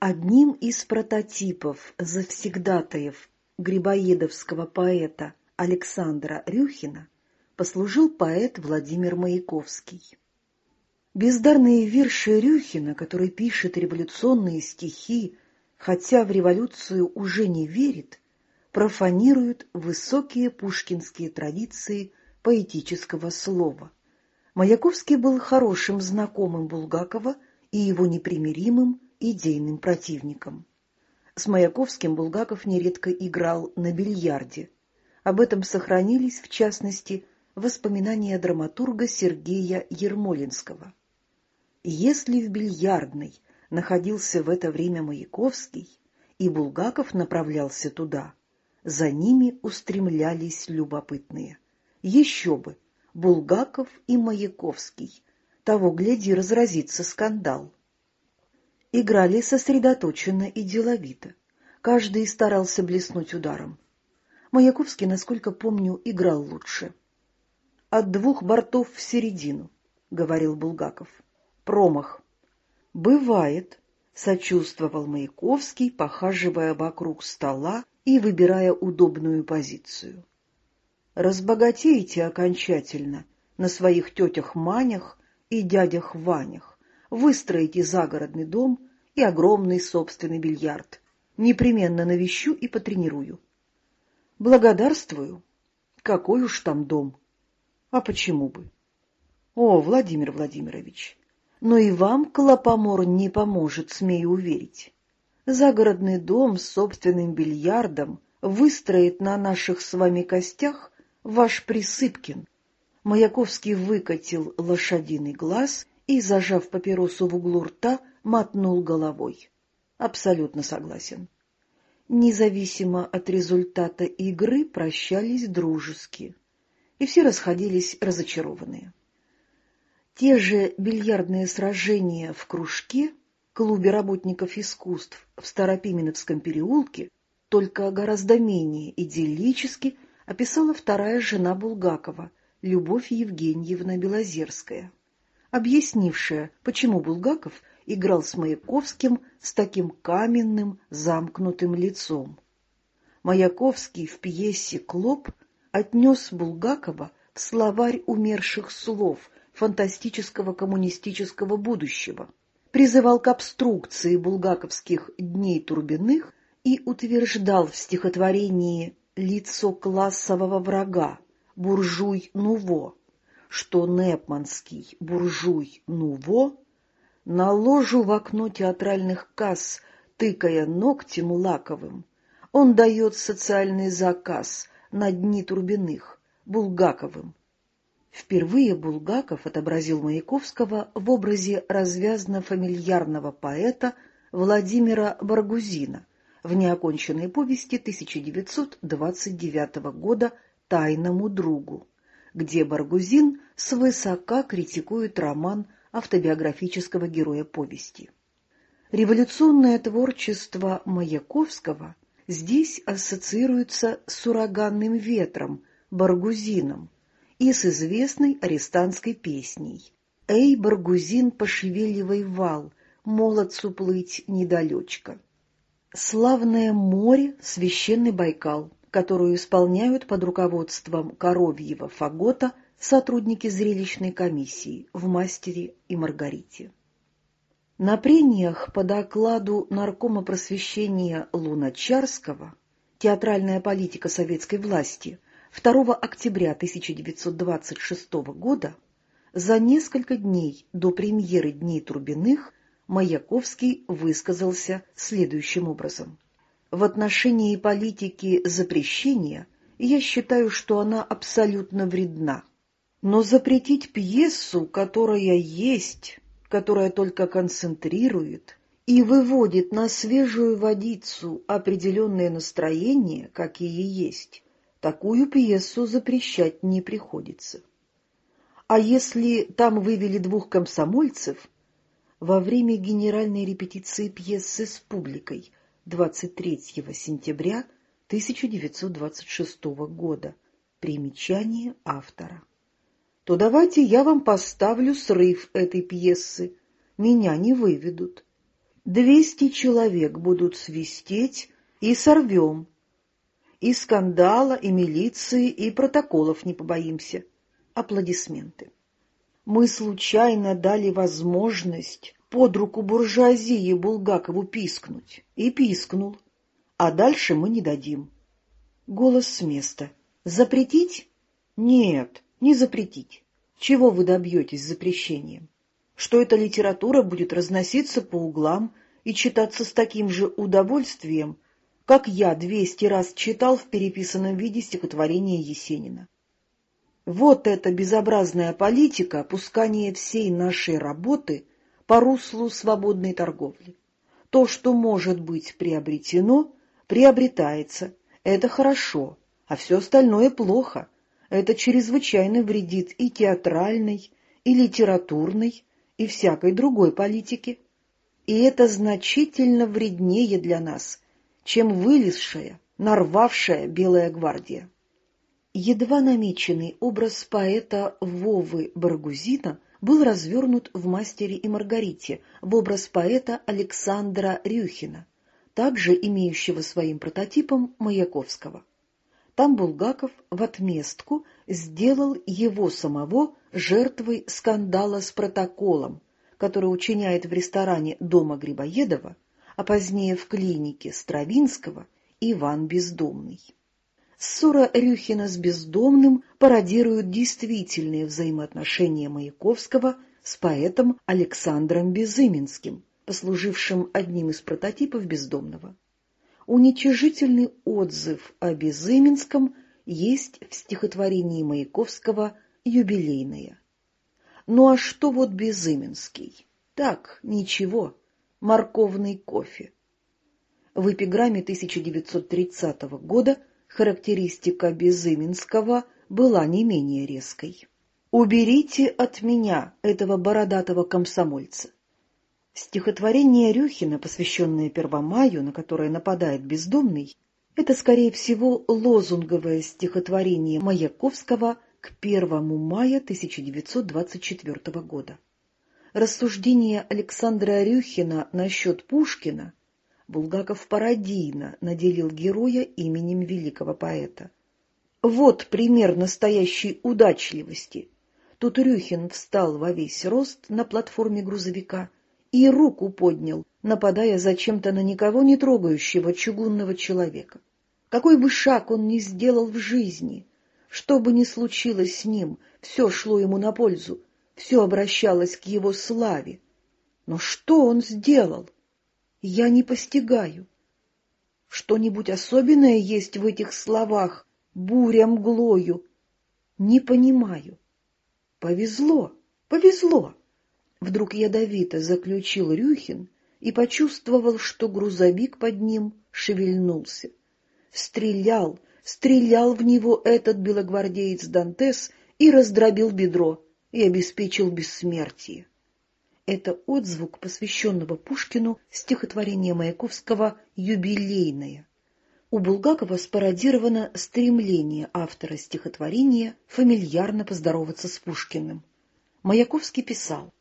Одним из прототипов завсегдатаев грибоедовского поэта Александра Рюхина послужил поэт Владимир Маяковский. Бездарные вирши Рюхина, который пишет революционные стихи, хотя в революцию уже не верит, профанируют высокие пушкинские традиции поэтического слова. Маяковский был хорошим знакомым Булгакова и его непримиримым идейным противником. С Маяковским Булгаков нередко играл на бильярде. Об этом сохранились, в частности, воспоминания драматурга Сергея Ермолинского. Если в бильярдной находился в это время Маяковский, и Булгаков направлялся туда, за ними устремлялись любопытные. Еще бы, Булгаков и Маяковский. Того, гляди, разразится скандал. Играли сосредоточенно и деловито. Каждый старался блеснуть ударом. Маяковский, насколько помню, играл лучше. «От двух бортов в середину», — говорил Булгаков. «Промах». «Бывает», — сочувствовал Маяковский, похаживая вокруг стола и выбирая удобную позицию. «Разбогатеете окончательно на своих тетях Манях и дядях Ванях выстроите загородный дом и огромный собственный бильярд. Непременно навещу и потренирую. Благодарствую. Какой уж там дом. А почему бы? О, Владимир Владимирович, но и вам Клопомор не поможет, смею уверить. Загородный дом с собственным бильярдом выстроит на наших с вами костях ваш Присыпкин. Маяковский выкатил лошадиный глаз и, зажав папиросу в углу рта, мотнул головой. Абсолютно согласен. Независимо от результата игры прощались дружески, и все расходились разочарованные. Те же бильярдные сражения в кружке, клубе работников искусств в Старопименовском переулке, только гораздо менее идиллически описала вторая жена Булгакова, Любовь Евгеньевна Белозерская объяснившая, почему Булгаков играл с Маяковским с таким каменным, замкнутым лицом. Маяковский в пьесе «Клоп» отнес Булгакова в словарь умерших слов фантастического коммунистического будущего, призывал к обструкции булгаковских «Дней Турбиных» и утверждал в стихотворении «Лицо классового врага» буржуй Нуво, что непманский буржуй Нуво на ложу в окно театральных касс, тыкая ногтем лаковым, он дает социальный заказ на дни Турбиных, Булгаковым. Впервые Булгаков отобразил Маяковского в образе развязно-фамильярного поэта Владимира Баргузина в неоконченной повести 1929 года «Тайному другу» где Баргузин свысока критикует роман автобиографического героя повести. Революционное творчество Маяковского здесь ассоциируется с ураганным ветром, Баргузином, и с известной арестантской песней «Эй, Баргузин, пошевеливай вал, молодцу плыть недалечко». Славное море, священный Байкал, которую исполняют под руководством Коровьева Фагота сотрудники зрелищной комиссии в «Мастере и Маргарите». На прениях по докладу наркома просвещения Луначарского «Театральная политика советской власти» 2 октября 1926 года за несколько дней до премьеры «Дней Трубиных» Маяковский высказался следующим образом. В отношении политики запрещения я считаю, что она абсолютно вредна. Но запретить пьесу, которая есть, которая только концентрирует и выводит на свежую водицу определенное настроение, какие есть, такую пьесу запрещать не приходится. А если там вывели двух комсомольцев, во время генеральной репетиции пьесы с публикой 23 сентября 1926 года. Примечание автора. То давайте я вам поставлю срыв этой пьесы. Меня не выведут. Двести человек будут свистеть, и сорвем. И скандала, и милиции, и протоколов не побоимся. Аплодисменты. Мы случайно дали возможность под руку буржуазии Булгакову пискнуть. И пискнул. А дальше мы не дадим. Голос с места. Запретить? Нет, не запретить. Чего вы добьетесь запрещением? Что эта литература будет разноситься по углам и читаться с таким же удовольствием, как я двести раз читал в переписанном виде стихотворение Есенина. Вот эта безобразная политика опускания всей нашей работы по руслу свободной торговли. То, что может быть приобретено, приобретается. Это хорошо, а все остальное плохо. Это чрезвычайно вредит и театральной, и литературной, и всякой другой политике. И это значительно вреднее для нас, чем вылезшая, нарвавшая Белая гвардия. Едва намеченный образ поэта Вовы Баргузина был развернут в «Мастере и Маргарите» в образ поэта Александра Рюхина, также имеющего своим прототипом Маяковского. Там Булгаков в отместку сделал его самого жертвой скандала с протоколом, который учиняет в ресторане дома Грибоедова, а позднее в клинике Стравинского Иван Бездомный. Ссора Рюхина с Бездомным пародирует действительные взаимоотношения Маяковского с поэтом Александром Безыменским, послужившим одним из прототипов Бездомного. Уничижительный отзыв о Безыменском есть в стихотворении Маяковского «Юбилейное». Ну а что вот Безыменский? Так, ничего, морковный кофе. В эпиграмме 1930 года характеристика Безыменского была не менее резкой. «Уберите от меня этого бородатого комсомольца». Стихотворение Рюхина, посвященное Первомаю, на которое нападает бездомный, это, скорее всего, лозунговое стихотворение Маяковского к 1 мая 1924 года. Рассуждение Александра Рюхина насчет Пушкина Булгаков пародийно наделил героя именем великого поэта. Вот пример настоящей удачливости. Тут Рюхин встал во весь рост на платформе грузовика и руку поднял, нападая зачем-то на никого не трогающего чугунного человека. Какой бы шаг он ни сделал в жизни, что бы ни случилось с ним, все шло ему на пользу, все обращалось к его славе. Но что он сделал? Я не постигаю. Что-нибудь особенное есть в этих словах «буря мглою»? Не понимаю. Повезло, повезло. Вдруг ядовито заключил Рюхин и почувствовал, что грузовик под ним шевельнулся. Стрелял, стрелял в него этот белогвардеец Дантес и раздробил бедро, и обеспечил бессмертие. Это отзвук посвященного Пушкину стихотворения Маяковского «Юбилейное». У Булгакова спародировано стремление автора стихотворения фамильярно поздороваться с Пушкиным. Маяковский писал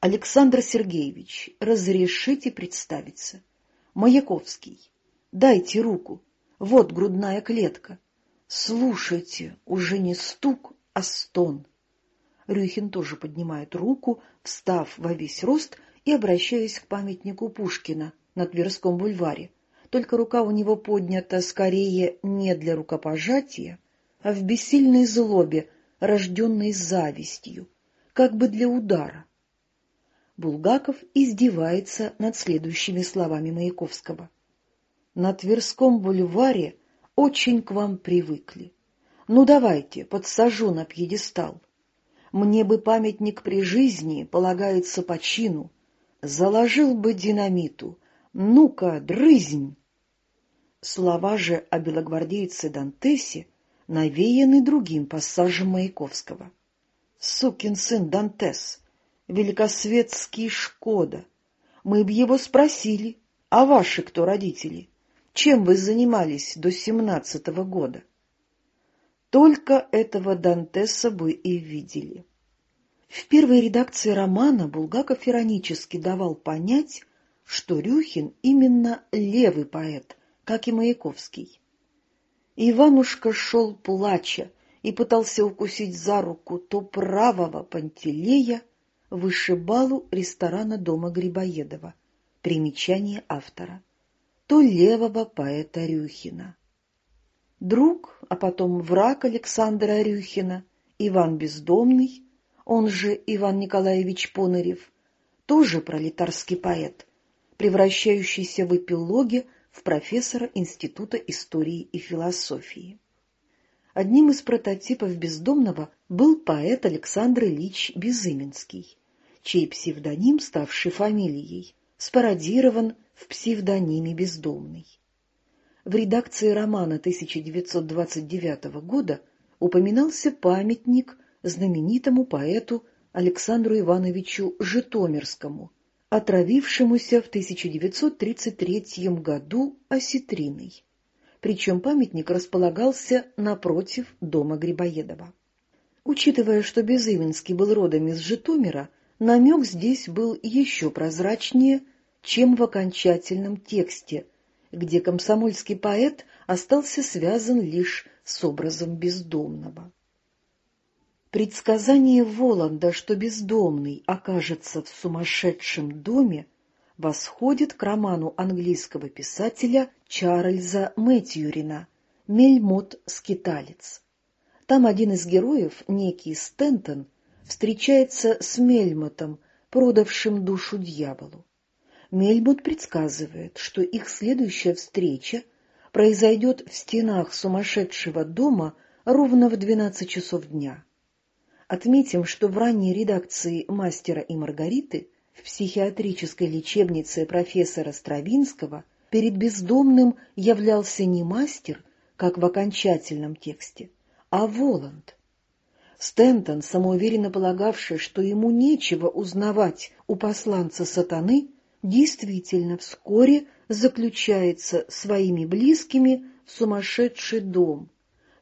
«Александр Сергеевич, разрешите представиться. Маяковский, дайте руку, вот грудная клетка. Слушайте, уже не стук, а стон. Рюхин тоже поднимает руку, встав во весь рост и обращаясь к памятнику Пушкина на Тверском бульваре. Только рука у него поднята скорее не для рукопожатия, а в бессильной злобе, рожденной завистью, как бы для удара. Булгаков издевается над следующими словами Маяковского. «На Тверском бульваре очень к вам привыкли. Ну давайте, подсажу на пьедестал. Мне бы памятник при жизни полагается по чину. Заложил бы динамиту. Ну-ка, дрызнь! Слова же о белогвардейце Дантесе навеяны другим пассажем Маяковского. Сукин сын Дантес, великосветский Шкода. Мы б его спросили, а ваши кто родители? Чем вы занимались до семнадцатого года? Только этого Дантеса бы и видели. В первой редакции романа Булгаков иронически давал понять, что Рюхин именно левый поэт, как и Маяковский. Иванушка шел плача и пытался укусить за руку то правого Пантелея, вышибалу ресторана дома Грибоедова, примечание автора, то левого поэта Рюхина. Друг, а потом враг Александра Рюхина, Иван Бездомный, он же Иван Николаевич Понырев, тоже пролетарский поэт, превращающийся в эпилоге в профессора Института истории и философии. Одним из прототипов бездомного был поэт Александр Ильич Безыменский, чей псевдоним, ставший фамилией, спародирован в псевдониме «Бездомный». В редакции романа 1929 года упоминался памятник знаменитому поэту Александру Ивановичу Житомирскому, отравившемуся в 1933 году осетриной. Причем памятник располагался напротив дома Грибоедова. Учитывая, что Безыменский был родом из Житомира, намек здесь был еще прозрачнее, чем в окончательном тексте, где комсомольский поэт остался связан лишь с образом бездомного. Предсказание Воланда, что бездомный окажется в сумасшедшем доме, восходит к роману английского писателя Чарльза Мэтьюрина «Мельмот-скиталец». Там один из героев, некий Стентон, встречается с Мельмотом, продавшим душу дьяволу. Мельмот предсказывает, что их следующая встреча произойдет в стенах сумасшедшего дома ровно в 12 часов дня. Отметим, что в ранней редакции «Мастера и Маргариты» в психиатрической лечебнице профессора Стравинского перед бездомным являлся не мастер, как в окончательном тексте, а Воланд. Стентон, самоуверенно полагавший, что ему нечего узнавать у посланца сатаны, действительно вскоре заключается своими близкими в сумасшедший дом,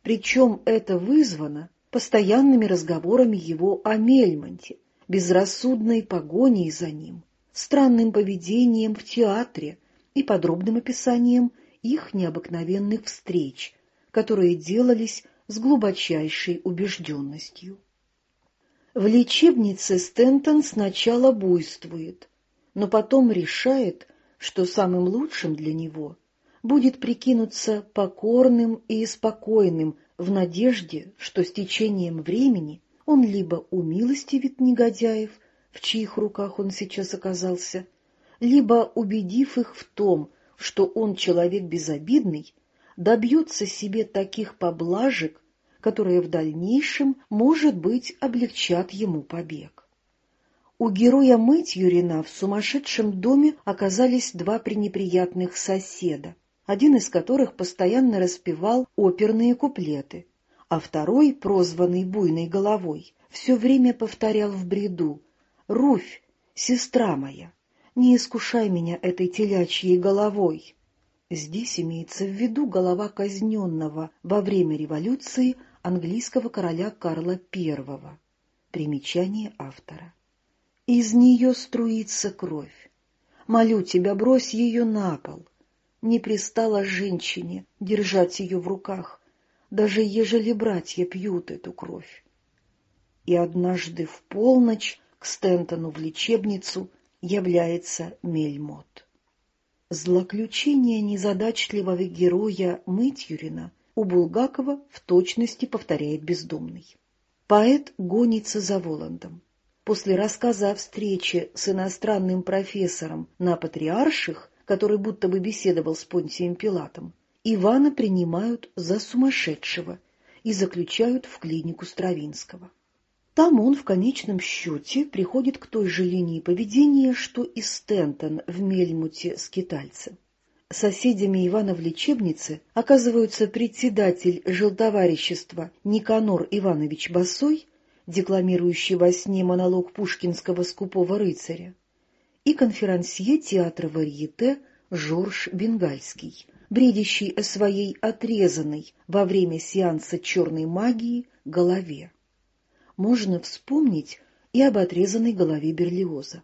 причем это вызвано постоянными разговорами его о Мельмонте, безрассудной погоней за ним, странным поведением в театре и подробным описанием их необыкновенных встреч, которые делались с глубочайшей убежденностью. В лечебнице Стентон сначала буйствует, но потом решает, что самым лучшим для него будет прикинуться покорным и спокойным в надежде, что с течением времени он либо умилостивит негодяев, в чьих руках он сейчас оказался, либо, убедив их в том, что он человек безобидный, добьется себе таких поблажек, которые в дальнейшем, может быть, облегчат ему побег. У героя Мэтьюрина в сумасшедшем доме оказались два пренеприятных соседа один из которых постоянно распевал оперные куплеты, а второй, прозванный буйной головой, все время повторял в бреду «Руфь, сестра моя, не искушай меня этой телячьей головой». Здесь имеется в виду голова казненного во время революции английского короля Карла I. Примечание автора. Из нее струится кровь. Молю тебя, брось ее на пол не пристало женщине держать ее в руках, даже ежели братья пьют эту кровь. И однажды в полночь к Стентону в лечебницу является Мельмот. Злоключение незадачливого героя Мытьюрина у Булгакова в точности повторяет бездомный. Поэт гонится за Воландом. После рассказа о встрече с иностранным профессором на Патриарших который будто бы беседовал с Понтием Пилатом, Ивана принимают за сумасшедшего и заключают в клинику Стравинского. Там он в конечном счете приходит к той же линии поведения, что и Стентон в Мельмуте скитальце. Соседями Ивана в лечебнице оказываются председатель жилтоварищества Никанор Иванович Басой, декламирующий во сне монолог пушкинского скупого рыцаря, и конферансье театра Варьете Жорж Бенгальский, бредящий о своей отрезанной во время сеанса черной магии голове. Можно вспомнить и об отрезанной голове Берлиоза.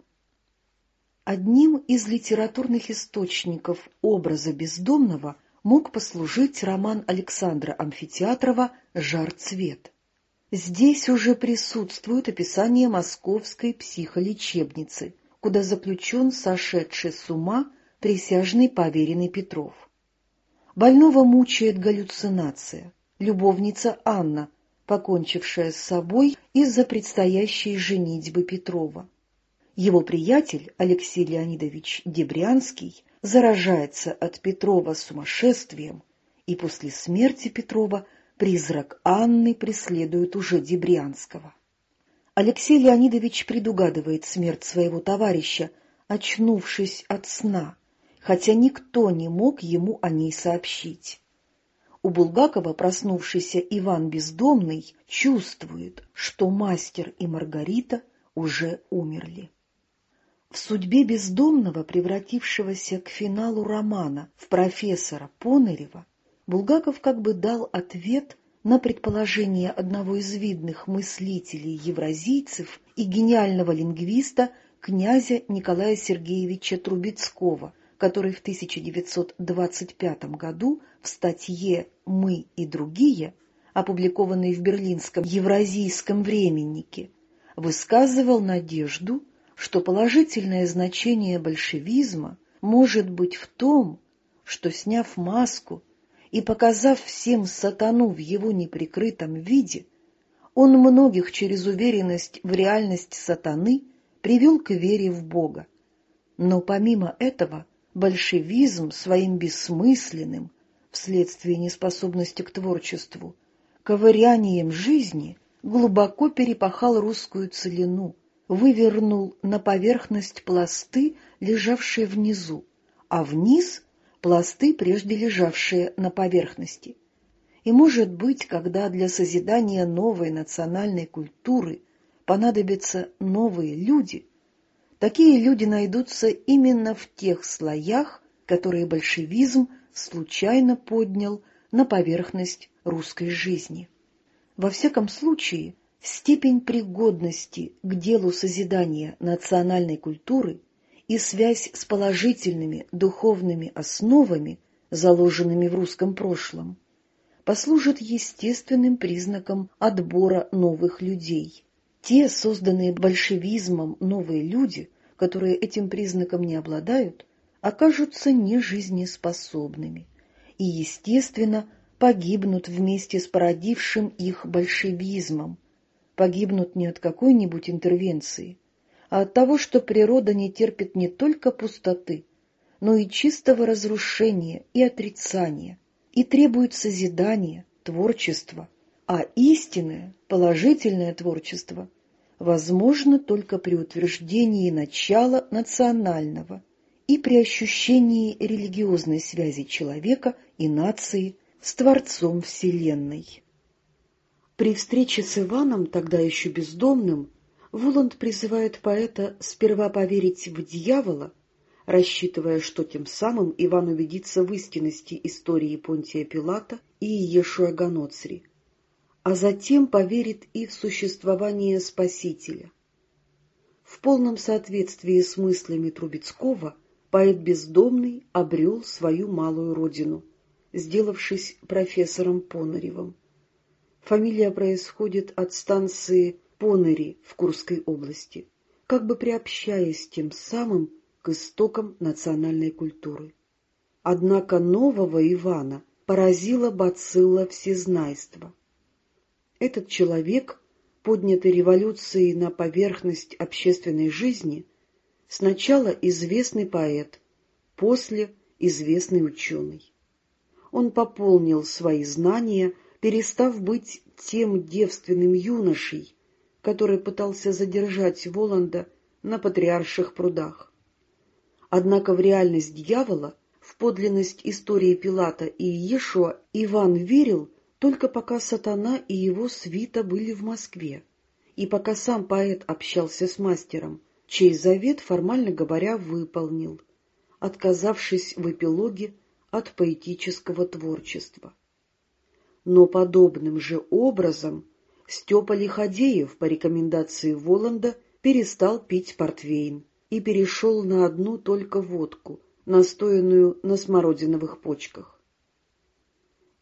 Одним из литературных источников образа бездомного мог послужить роман Александра Амфитеатрова «Жар-цвет». Здесь уже присутствует описание московской психолечебницы, куда заключен сошедший с ума присяжный поверенный Петров. Больного мучает галлюцинация. Любовница Анна, покончившая с собой из-за предстоящей женитьбы Петрова. Его приятель Алексей Леонидович Дебрянский заражается от Петрова сумасшествием, и после смерти Петрова призрак Анны преследует уже Дебрянского. Алексей Леонидович предугадывает смерть своего товарища, очнувшись от сна, хотя никто не мог ему о ней сообщить. У Булгакова проснувшийся Иван Бездомный чувствует, что мастер и Маргарита уже умерли. В судьбе бездомного, превратившегося к финалу романа в профессора Понерева, Булгаков как бы дал ответ на предположение одного из видных мыслителей-евразийцев и гениального лингвиста князя Николая Сергеевича Трубецкого, который в 1925 году в статье «Мы и другие», опубликованной в Берлинском Евразийском временнике, высказывал надежду, что положительное значение большевизма может быть в том, что, сняв маску и показав всем сатану в его неприкрытом виде, он многих через уверенность в реальность сатаны привел к вере в Бога. Но помимо этого большевизм своим бессмысленным, вследствие неспособности к творчеству, ковырянием жизни глубоко перепахал русскую целину, вывернул на поверхность пласты, лежавшие внизу, а вниз — пласты, прежде лежавшие на поверхности. И, может быть, когда для созидания новой национальной культуры понадобятся новые люди, такие люди найдутся именно в тех слоях, которые большевизм случайно поднял на поверхность русской жизни. Во всяком случае, степень пригодности к делу созидания национальной культуры и связь с положительными духовными основами, заложенными в русском прошлом, послужит естественным признаком отбора новых людей. Те, созданные большевизмом новые люди, которые этим признаком не обладают, окажутся нежизнеспособными и, естественно, погибнут вместе с породившим их большевизмом, погибнут не от какой-нибудь интервенции, от того, что природа не терпит не только пустоты, но и чистого разрушения и отрицания, и требует созидания, творчества, а истинное, положительное творчество возможно только при утверждении начала национального и при ощущении религиозной связи человека и нации с Творцом Вселенной. При встрече с Иваном, тогда еще бездомным, Вуланд призывает поэта сперва поверить в дьявола, рассчитывая, что тем самым Иван убедится в истинности истории Понтия Пилата и Иешуа Ганоцри, а затем поверит и в существование Спасителя. В полном соответствии с мыслями Трубецкого поэт бездомный обрел свою малую родину, сделавшись профессором Понаревым. Фамилия происходит от станции Понери в Курской области, как бы приобщаясь тем самым к истокам национальной культуры. Однако нового Ивана поразила бацилла всезнайства. Этот человек, поднятый революцией на поверхность общественной жизни, сначала известный поэт, после известный ученый. Он пополнил свои знания перестав быть тем девственным юношей, который пытался задержать Воланда на патриарших прудах. Однако в реальность дьявола, в подлинность истории Пилата и Иешуа Иван верил только пока сатана и его свита были в Москве, и пока сам поэт общался с мастером, чей завет, формально говоря, выполнил, отказавшись в эпилоге от поэтического творчества но подобным же образом Степа Лиходеев по рекомендации Воланда перестал пить портвейн и перешел на одну только водку, настоянную на смородиновых почках.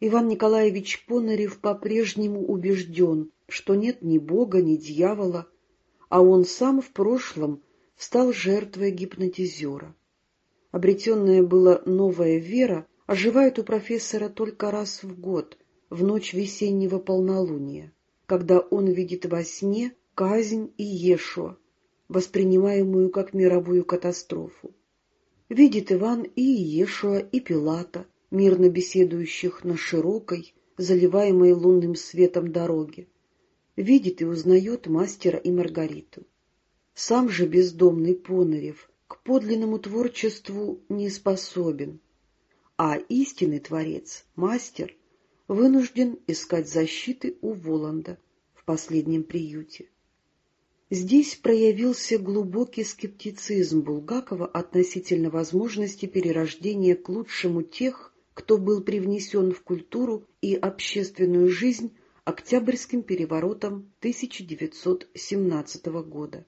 Иван Николаевич Понарев по-прежнему убежден, что нет ни Бога, ни дьявола, а он сам в прошлом стал жертвой гипнотизера. Обретенная была новая вера оживает у профессора только раз в год, в ночь весеннего полнолуния, когда он видит во сне казнь и Ешуа, воспринимаемую как мировую катастрофу. Видит Иван и Ешуа, и Пилата, мирно беседующих на широкой, заливаемой лунным светом дороге. Видит и узнает мастера и Маргариту. Сам же бездомный Понарев к подлинному творчеству не способен, а истинный творец, мастер, вынужден искать защиты у Воланда в последнем приюте. Здесь проявился глубокий скептицизм Булгакова относительно возможности перерождения к лучшему тех, кто был привнесен в культуру и общественную жизнь Октябрьским переворотом 1917 года.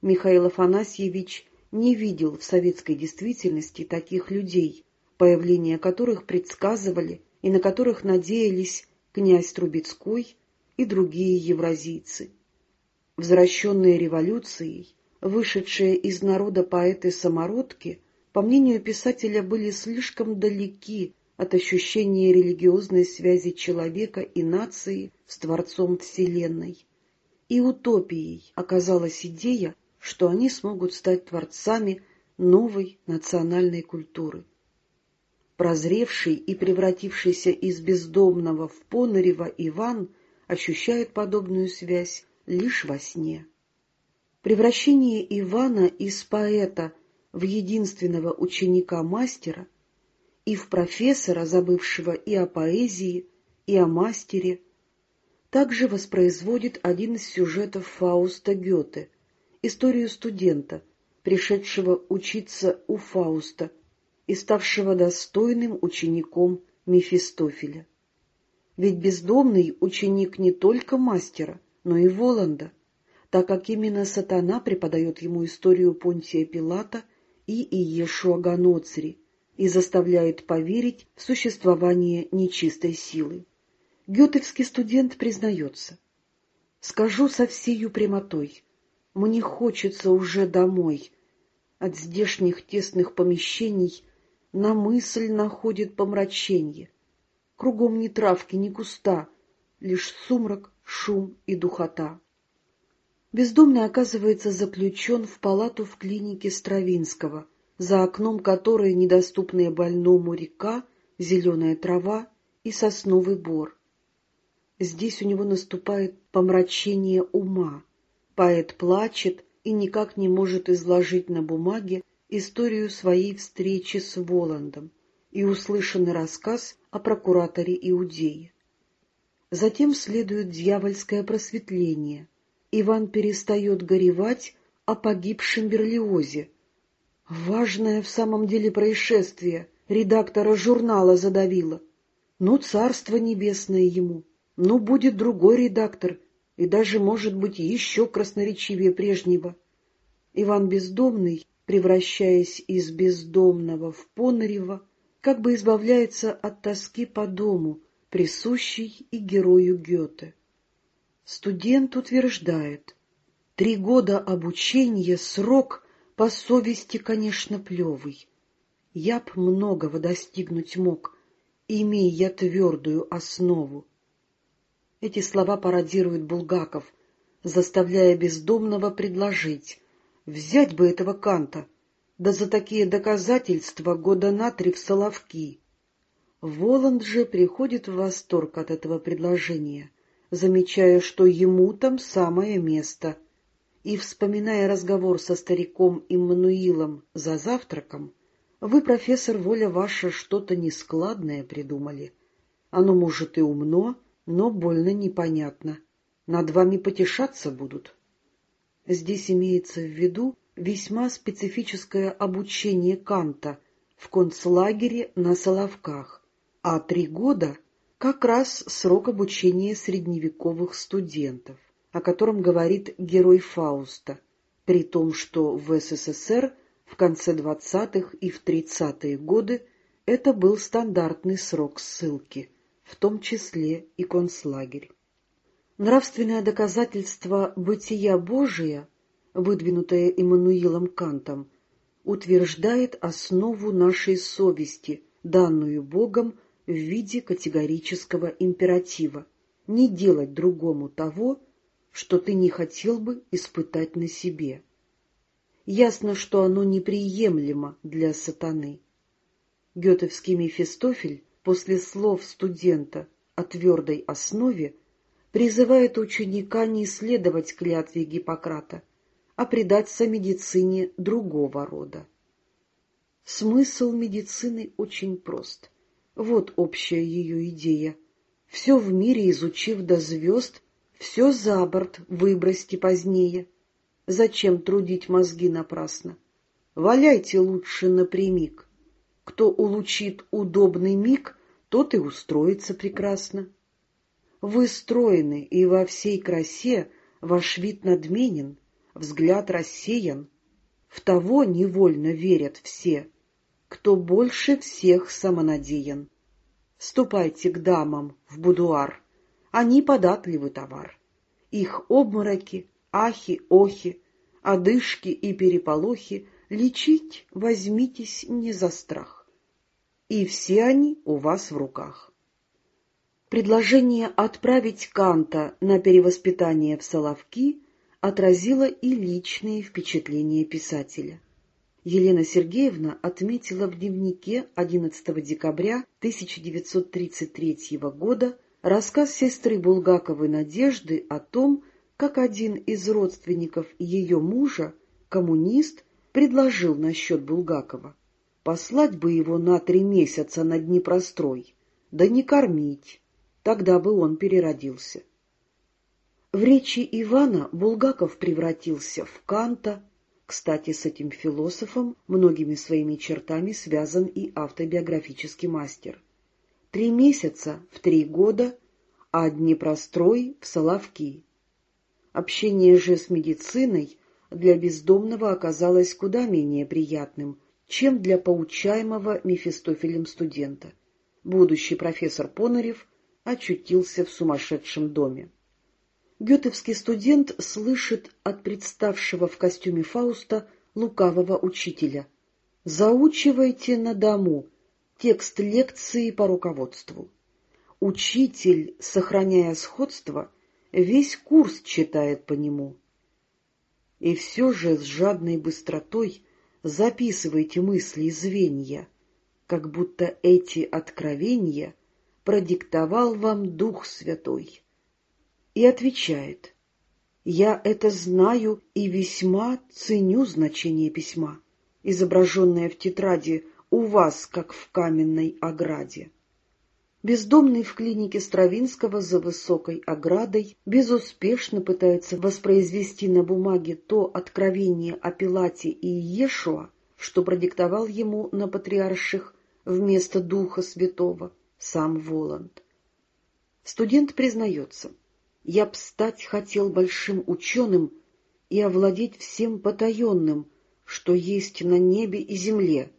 Михаил Афанасьевич не видел в советской действительности таких людей, появление которых предсказывали и на которых надеялись князь Трубецкой и другие евразийцы возвращенные революцией, вышедшие из народа поэты-самородки, по мнению писателя, были слишком далеки от ощущения религиозной связи человека и нации с Творцом Вселенной. И утопией оказалась идея, что они смогут стать творцами новой национальной культуры. Прозревший и превратившийся из бездомного в Понарева Иван ощущает подобную связь лишь во сне. Превращение Ивана из поэта в единственного ученика-мастера и в профессора, забывшего и о поэзии, и о мастере, также воспроизводит один из сюжетов Фауста Гёте, историю студента, пришедшего учиться у Фауста и ставшего достойным учеником Мефистофеля. Ведь бездомный ученик не только мастера, но и Воланда, так как именно сатана преподает ему историю Понтия Пилата и Иешуа Ганоцри и заставляет поверить в существование нечистой силы. Гетовский студент признается. «Скажу со всею прямотой, мне хочется уже домой. От здешних тесных помещений на мысль находит помраченье. Кругом ни травки, ни куста, лишь сумрак, шум и духота. Бездомный оказывается заключен в палату в клинике Стравинского, за окном которой недоступная больному река, зеленая трава и сосновый бор. Здесь у него наступает помрачение ума. Поэт плачет и никак не может изложить на бумаге историю своей встречи с Воландом и услышанный рассказ о прокураторе Иудеи. Затем следует дьявольское просветление. Иван перестает горевать о погибшем Берлиозе. Важное в самом деле происшествие редактора журнала задавило. Ну, царство небесное ему, ну, будет другой редактор, и даже, может быть, еще красноречивее прежнего. Иван Бездомный, превращаясь из бездомного в Понарева, как бы избавляется от тоски по дому, присущий и герою Гёте. Студент утверждает, три года обучения — срок, по совести, конечно, плевый. Я б многого достигнуть мог, имея я твердую основу. Эти слова пародирует Булгаков, заставляя бездомного предложить. Взять бы этого Канта, да за такие доказательства года на три в Соловки. Воланд же приходит в восторг от этого предложения, замечая, что ему там самое место, и, вспоминая разговор со стариком Иммануилом за завтраком, вы, профессор, воля ваша, что-то нескладное придумали. Оно, может, и умно, но больно непонятно. Над вами потешаться будут. Здесь имеется в виду весьма специфическое обучение Канта в концлагере на Соловках, а три года — как раз срок обучения средневековых студентов, о котором говорит герой Фауста, при том, что в СССР в конце 20-х и в 30-е годы это был стандартный срок ссылки, в том числе и концлагерь. Нравственное доказательство бытия Божия, выдвинутое Иммануилом Кантом, утверждает основу нашей совести, данную Богом в виде категорического императива не делать другому того, что ты не хотел бы испытать на себе. Ясно, что оно неприемлемо для сатаны. Гетовский Мефистофель после слов студента о твердой основе призывает ученика не следовать клятве Гиппократа, а предаться медицине другого рода. Смысл медицины очень прост. Вот общая ее идея. Все в мире изучив до звезд, все за борт выбросьте позднее. Зачем трудить мозги напрасно? Валяйте лучше напрямик. Кто улучит удобный миг, тот и устроится прекрасно. Вы стройны, и во всей красе ваш вид надменен, взгляд рассеян. В того невольно верят все, кто больше всех самонадеян. Ступайте к дамам в будуар, они податливый товар. Их обмороки, ахи, охи, одышки и переполохи лечить возьмитесь не за страх и все они у вас в руках. Предложение отправить Канта на перевоспитание в Соловки отразило и личные впечатления писателя. Елена Сергеевна отметила в дневнике 11 декабря 1933 года рассказ сестры Булгаковой Надежды о том, как один из родственников ее мужа, коммунист, предложил насчет Булгакова. Послать бы его на три месяца на Днепрострой, да не кормить, тогда бы он переродился. В речи Ивана Булгаков превратился в Канта, кстати, с этим философом многими своими чертами связан и автобиографический мастер. Три месяца в три года, а Днепрострой в Соловки. Общение же с медициной для бездомного оказалось куда менее приятным – чем для поучаемого Мефистофелем студента. Будущий профессор Понарев очутился в сумасшедшем доме. Гетовский студент слышит от представшего в костюме Фауста лукавого учителя «Заучивайте на дому текст лекции по руководству». Учитель, сохраняя сходство, весь курс читает по нему. И все же с жадной быстротой записывайте мысли и звенья, как будто эти откровения продиктовал вам Дух Святой. И отвечает, «Я это знаю и весьма ценю значение письма, изображенное в тетради у вас, как в каменной ограде». Бездомный в клинике Стравинского за высокой оградой безуспешно пытается воспроизвести на бумаге то откровение о Пилате и Иешуа, что продиктовал ему на патриарших вместо Духа Святого сам Воланд. Студент признается, «Я б стать хотел большим ученым и овладеть всем потаенным, что есть на небе и земле,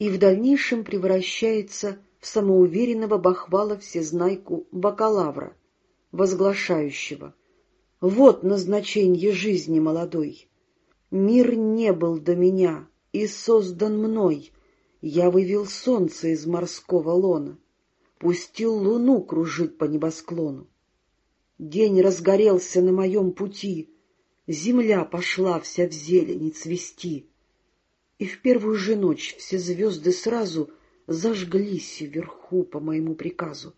и в дальнейшем превращается в самоуверенного бахвала всезнайку бакалавра, возглашающего «Вот назначение жизни молодой! Мир не был до меня и создан мной, я вывел солнце из морского лона, пустил луну кружить по небосклону. День разгорелся на моем пути, земля пошла вся в зелени цвести, и в первую же ночь все звезды сразу — зажглись вверху по моему приказу.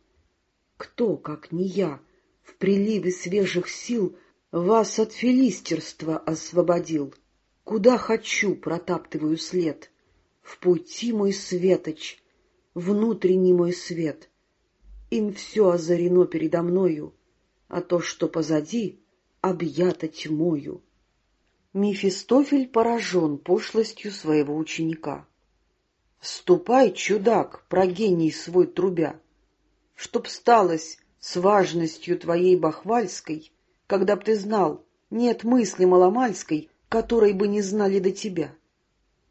Кто, как не я, в приливе свежих сил вас от филистерства освободил? Куда хочу, протаптываю след. В пути мой светоч, внутренний мой свет. Им все озарено передо мною, а то, что позади, объято тьмою. Мефистофель поражен пошлостью своего ученика. Ступай, чудак, про гений свой трубя, Чтоб сталось с важностью твоей бахвальской, Когда б ты знал, нет мысли маломальской, которой бы не знали до тебя.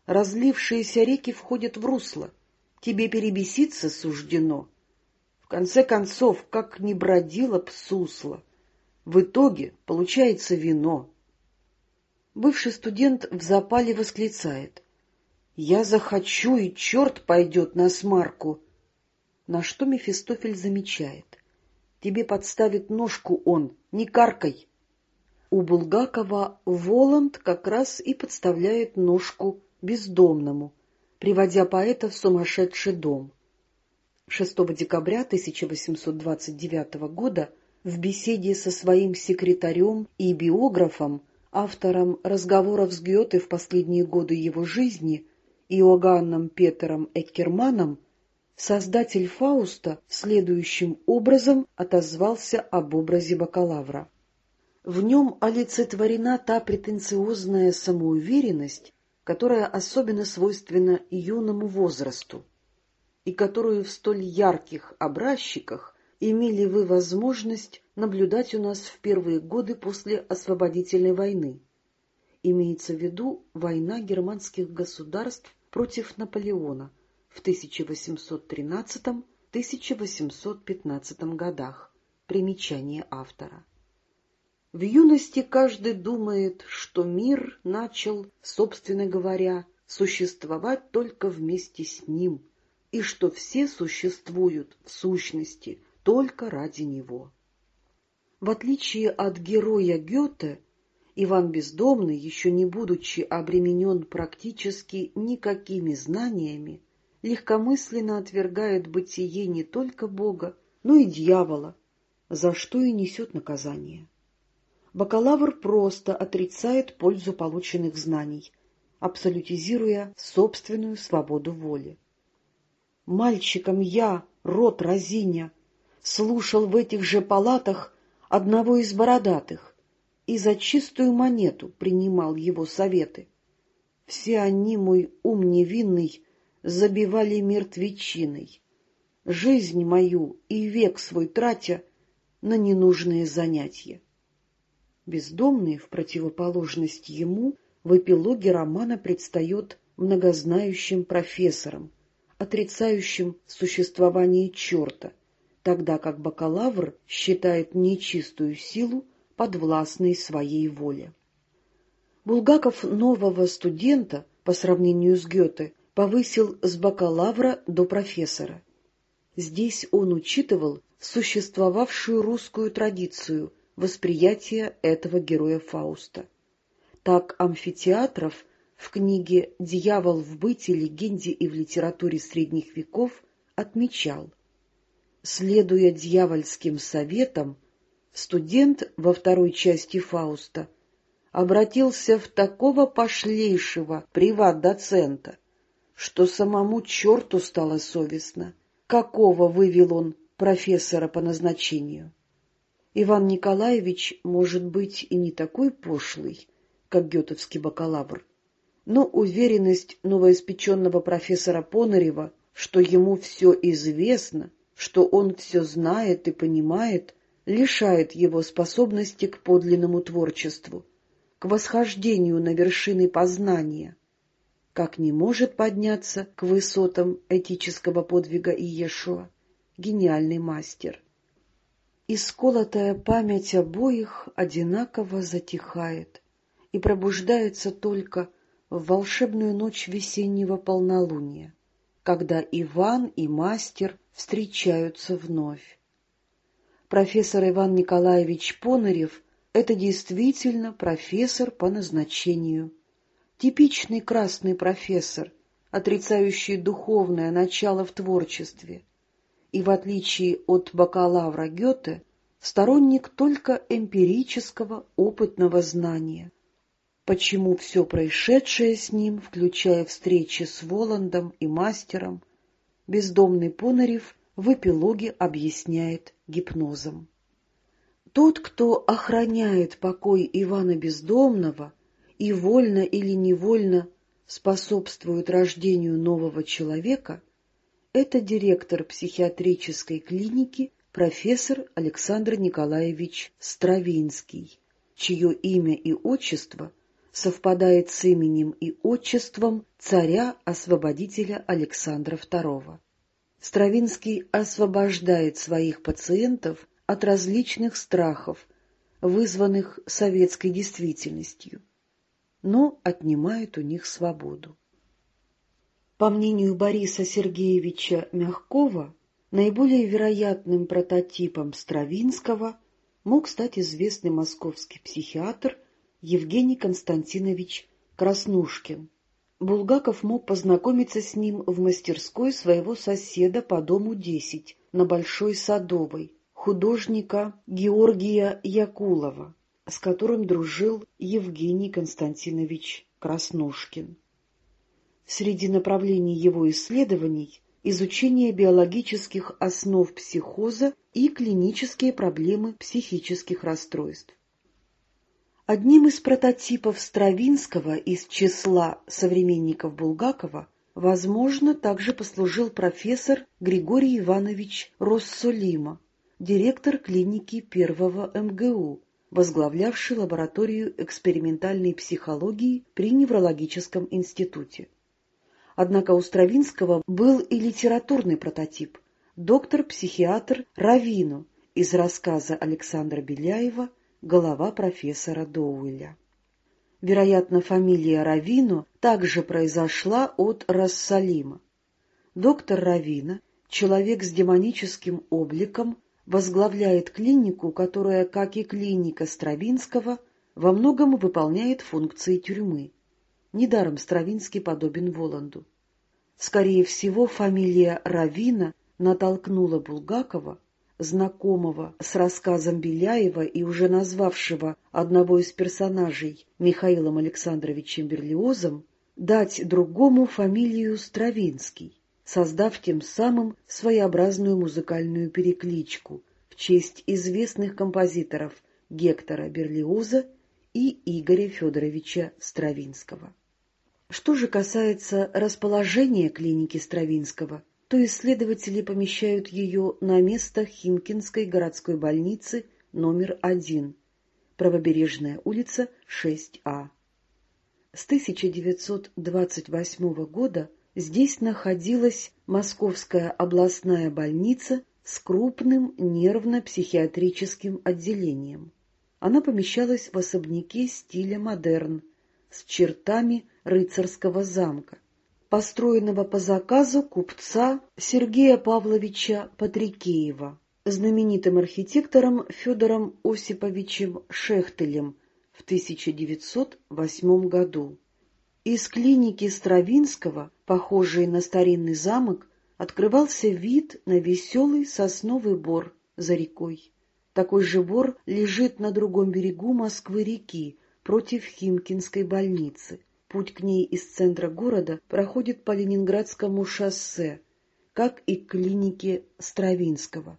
Разлившиеся реки входят в русло. Тебе перебеситься суждено. В конце концов, как ни бродило псусло, в итоге получается вино. Бывший студент в запале восклицает. «Я захочу, и черт пойдет на смарку!» На что Мефистофель замечает. «Тебе подставит ножку он, не каркай!» У Булгакова Воланд как раз и подставляет ножку бездомному, приводя поэта в сумасшедший дом. 6 декабря 1829 года в беседе со своим секретарем и биографом, автором разговоров с Гёте в последние годы его жизни, Иоганном Петером Эккерманом, создатель Фауста следующим образом отозвался об образе бакалавра. В нем олицетворена та претенциозная самоуверенность, которая особенно свойственна юному возрасту, и которую в столь ярких образчиках имели вы возможность наблюдать у нас в первые годы после освободительной войны. Имеется в виду война германских государств против Наполеона в 1813-1815 годах. Примечание автора. В юности каждый думает, что мир начал, собственно говоря, существовать только вместе с ним, и что все существуют в сущности только ради него. В отличие от героя Гёте, Иван Бездомный, еще не будучи обременен практически никакими знаниями, легкомысленно отвергает бытие не только Бога, но и дьявола, за что и несет наказание бакалавр просто отрицает пользу полученных знаний, абсолютизируя собственную свободу воли. Мальчиком я, рот разиня, слушал в этих же палатах одного из бородатых и за чистую монету принимал его советы. Все они, мой ум невинный, забивали мертвечиной, жизнь мою и век свой тратя на ненужные занятия. Бездомный, в противоположность ему, в эпилоге романа предстает многознающим профессором, отрицающим существование черта, тогда как бакалавр считает нечистую силу подвластной своей воле. Булгаков нового студента, по сравнению с Гёте, повысил с бакалавра до профессора. Здесь он учитывал существовавшую русскую традицию – восприятие этого героя Фауста. Так Амфитеатров в книге «Дьявол в быте, легенде и в литературе средних веков» отмечал, следуя дьявольским советам, студент во второй части Фауста обратился в такого пошлейшего приват-доцента, что самому черту стало совестно, какого вывел он профессора по назначению. Иван Николаевич, может быть, и не такой пошлый, как гетовский бакалавр, но уверенность новоиспеченного профессора Понарева, что ему все известно, что он все знает и понимает, лишает его способности к подлинному творчеству, к восхождению на вершины познания, как не может подняться к высотам этического подвига Иешуа, гениальный мастер. И сколотая память обоих одинаково затихает и пробуждается только в волшебную ночь весеннего полнолуния, когда Иван и мастер встречаются вновь. Профессор Иван Николаевич Понарев — это действительно профессор по назначению, типичный красный профессор, отрицающий духовное начало в творчестве — и, в отличие от бакалавра Гёте, сторонник только эмпирического опытного знания. Почему все происшедшее с ним, включая встречи с Воландом и мастером, бездомный Понарев в эпилоге объясняет гипнозом. Тот, кто охраняет покой Ивана Бездомного и вольно или невольно способствует рождению нового человека — это директор психиатрической клиники профессор Александр Николаевич Стравинский, чье имя и отчество совпадает с именем и отчеством царя-освободителя Александра II. Стравинский освобождает своих пациентов от различных страхов, вызванных советской действительностью, но отнимает у них свободу. По мнению Бориса Сергеевича Мягкова, наиболее вероятным прототипом Стравинского мог стать известный московский психиатр Евгений Константинович Краснушкин. Булгаков мог познакомиться с ним в мастерской своего соседа по дому 10 на Большой Садовой, художника Георгия Якулова, с которым дружил Евгений Константинович Краснушкин. Среди направлений его исследований – изучение биологических основ психоза и клинические проблемы психических расстройств. Одним из прототипов Стравинского из числа современников Булгакова, возможно, также послужил профессор Григорий Иванович Россолима, директор клиники первого МГУ, возглавлявший лабораторию экспериментальной психологии при Неврологическом институте. Однако у Стравинского был и литературный прототип – доктор-психиатр Равину из рассказа Александра Беляева «Голова профессора Доуэля». Вероятно, фамилия Равину также произошла от Рассалима. Доктор Равина, человек с демоническим обликом, возглавляет клинику, которая, как и клиника Стравинского, во многом выполняет функции тюрьмы. Недаром Стравинский подобен Воланду. Скорее всего, фамилия Равина натолкнула Булгакова, знакомого с рассказом Беляева и уже назвавшего одного из персонажей Михаилом Александровичем Берлиозом, дать другому фамилию Стравинский, создав тем самым своеобразную музыкальную перекличку в честь известных композиторов Гектора Берлиоза и Игоря Федоровича Стравинского. Что же касается расположения клиники Стравинского, то исследователи помещают ее на место Химкинской городской больницы номер 1, Правобережная улица, 6А. С 1928 года здесь находилась Московская областная больница с крупным нервно-психиатрическим отделением. Она помещалась в особняке стиля модерн, с чертами рыцарского замка, построенного по заказу купца Сергея Павловича Патрикеева, знаменитым архитектором Федором Осиповичем Шехтелем в 1908 году. Из клиники Стравинского, похожей на старинный замок, открывался вид на веселый сосновый бор за рекой. Такой же бор лежит на другом берегу Москвы-реки, против Химкинской больницы. Путь к ней из центра города проходит по Ленинградскому шоссе, как и к клинике Стравинского.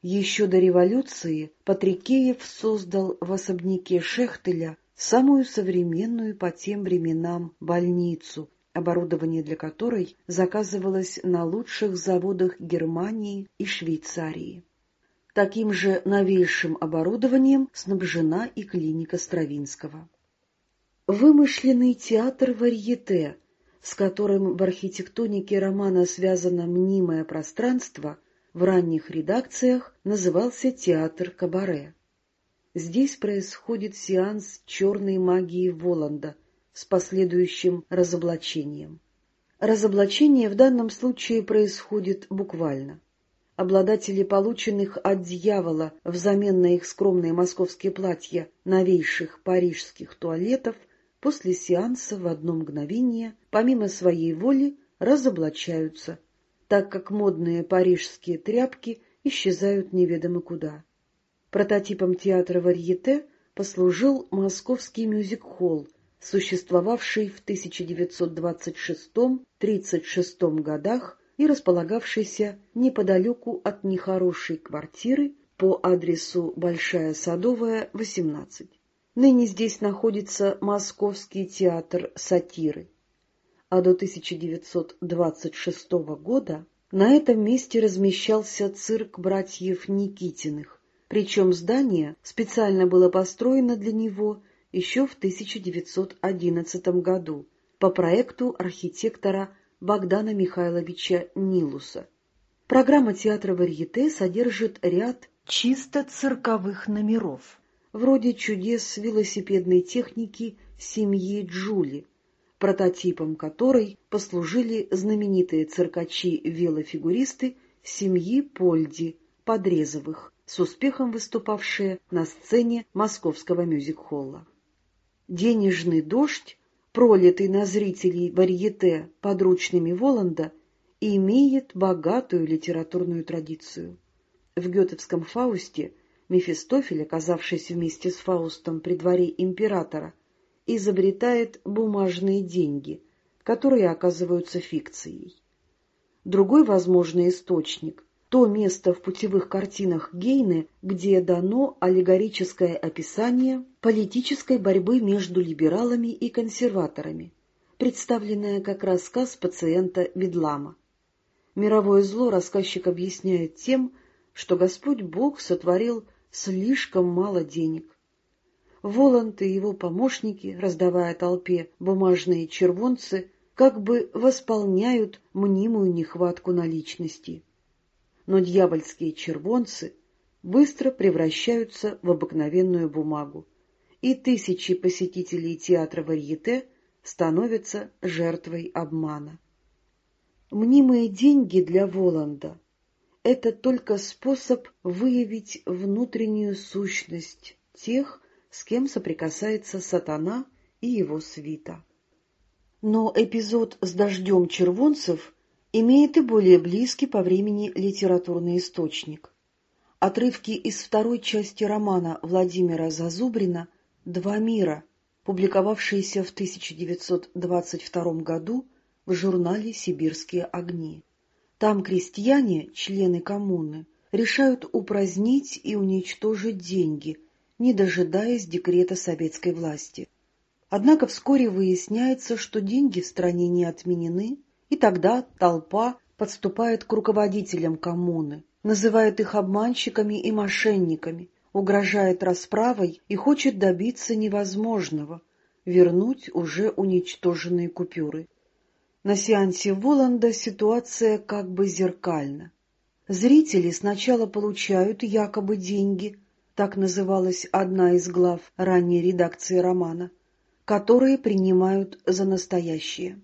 Еще до революции Патрикеев создал в особняке Шехтеля самую современную по тем временам больницу, оборудование для которой заказывалось на лучших заводах Германии и Швейцарии. Таким же новейшим оборудованием снабжена и клиника Стравинского. Вымышленный театр варьете, с которым в архитектонике романа связано мнимое пространство, в ранних редакциях назывался театр кабаре. Здесь происходит сеанс черной магии Воланда с последующим разоблачением. Разоблачение в данном случае происходит буквально обладатели полученных от дьявола взамен на их скромные московские платья новейших парижских туалетов после сеанса в одно мгновение, помимо своей воли, разоблачаются, так как модные парижские тряпки исчезают неведомо куда. Прототипом театра варьете послужил московский мюзик-холл, существовавший в 1926-36 годах и располагавшийся неподалеку от нехорошей квартиры по адресу Большая Садовая, 18. Ныне здесь находится Московский театр сатиры. А до 1926 года на этом месте размещался цирк братьев Никитиных, причем здание специально было построено для него еще в 1911 году по проекту архитектора Богдана Михайловича Нилуса. Программа театра Варьете содержит ряд чисто цирковых номеров, вроде чудес велосипедной техники семьи Джули, прототипом которой послужили знаменитые циркачи-велофигуристы семьи Польди Подрезовых, с успехом выступавшие на сцене московского мюзик-холла. Денежный дождь, пролитый на зрителей варьете подручными Воланда, имеет богатую литературную традицию. В гетовском «Фаусте» Мефистофель, оказавшийся вместе с Фаустом при дворе императора, изобретает бумажные деньги, которые оказываются фикцией. Другой возможный источник — то место в путевых картинах Гейны, где дано аллегорическое описание политической борьбы между либералами и консерваторами, представленное как рассказ пациента Бедлама. Мировое зло рассказчик объясняет тем, что Господь Бог сотворил слишком мало денег. Воланд и его помощники, раздавая толпе бумажные червонцы, как бы восполняют мнимую нехватку наличности. Но дьявольские червонцы быстро превращаются в обыкновенную бумагу, и тысячи посетителей театра Варьете становятся жертвой обмана. Мнимые деньги для Воланда — это только способ выявить внутреннюю сущность тех, с кем соприкасается сатана и его свита. Но эпизод с дождем червонцев имеет и более близкий по времени литературный источник. Отрывки из второй части романа Владимира Зазубрина «Два мира», публиковавшиеся в 1922 году в журнале «Сибирские огни». Там крестьяне, члены коммуны, решают упразднить и уничтожить деньги, не дожидаясь декрета советской власти. Однако вскоре выясняется, что деньги в стране не отменены, и тогда толпа подступает к руководителям коммуны, называет их обманщиками и мошенниками, угрожает расправой и хочет добиться невозможного — вернуть уже уничтоженные купюры. На сеансе Воланда ситуация как бы зеркальна. Зрители сначала получают якобы деньги, так называлась одна из глав ранней редакции романа, которые принимают за настоящие.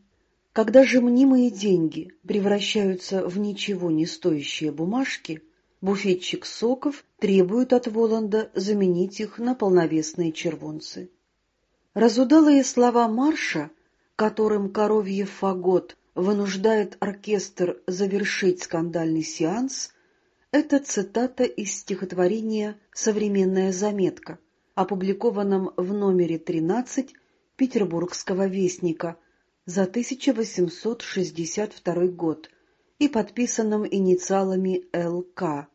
Когда же мнимые деньги превращаются в ничего не стоящие бумажки, буфетчик соков требует от Воланда заменить их на полновесные червонцы. Разудалые слова марша которым коровьев фагот вынуждает оркестр завершить скандальный сеанс, это цитата из стихотворения «Современная заметка», опубликованном в номере 13 Петербургского вестника за 1862 год и подписанном инициалами ЛК.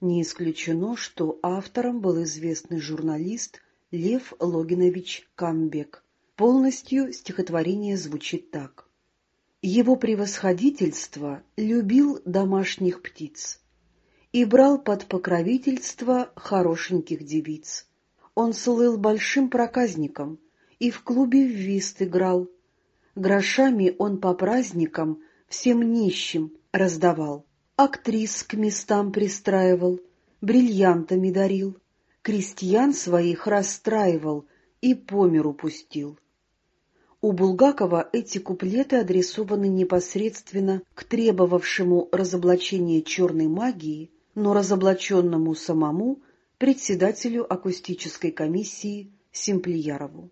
Не исключено, что автором был известный журналист Лев Логинович Камбек. Полностью стихотворение звучит так. Его превосходительство любил домашних птиц и брал под покровительство хорошеньких девиц. Он слыл большим проказником и в клубе в вист играл. Грошами он по праздникам всем нищим раздавал. Актрис к местам пристраивал, бриллиантами дарил, крестьян своих расстраивал и по миру пустил. У Булгакова эти куплеты адресованы непосредственно к требовавшему разоблачения черной магии, но разоблаченному самому председателю акустической комиссии Симплиярову.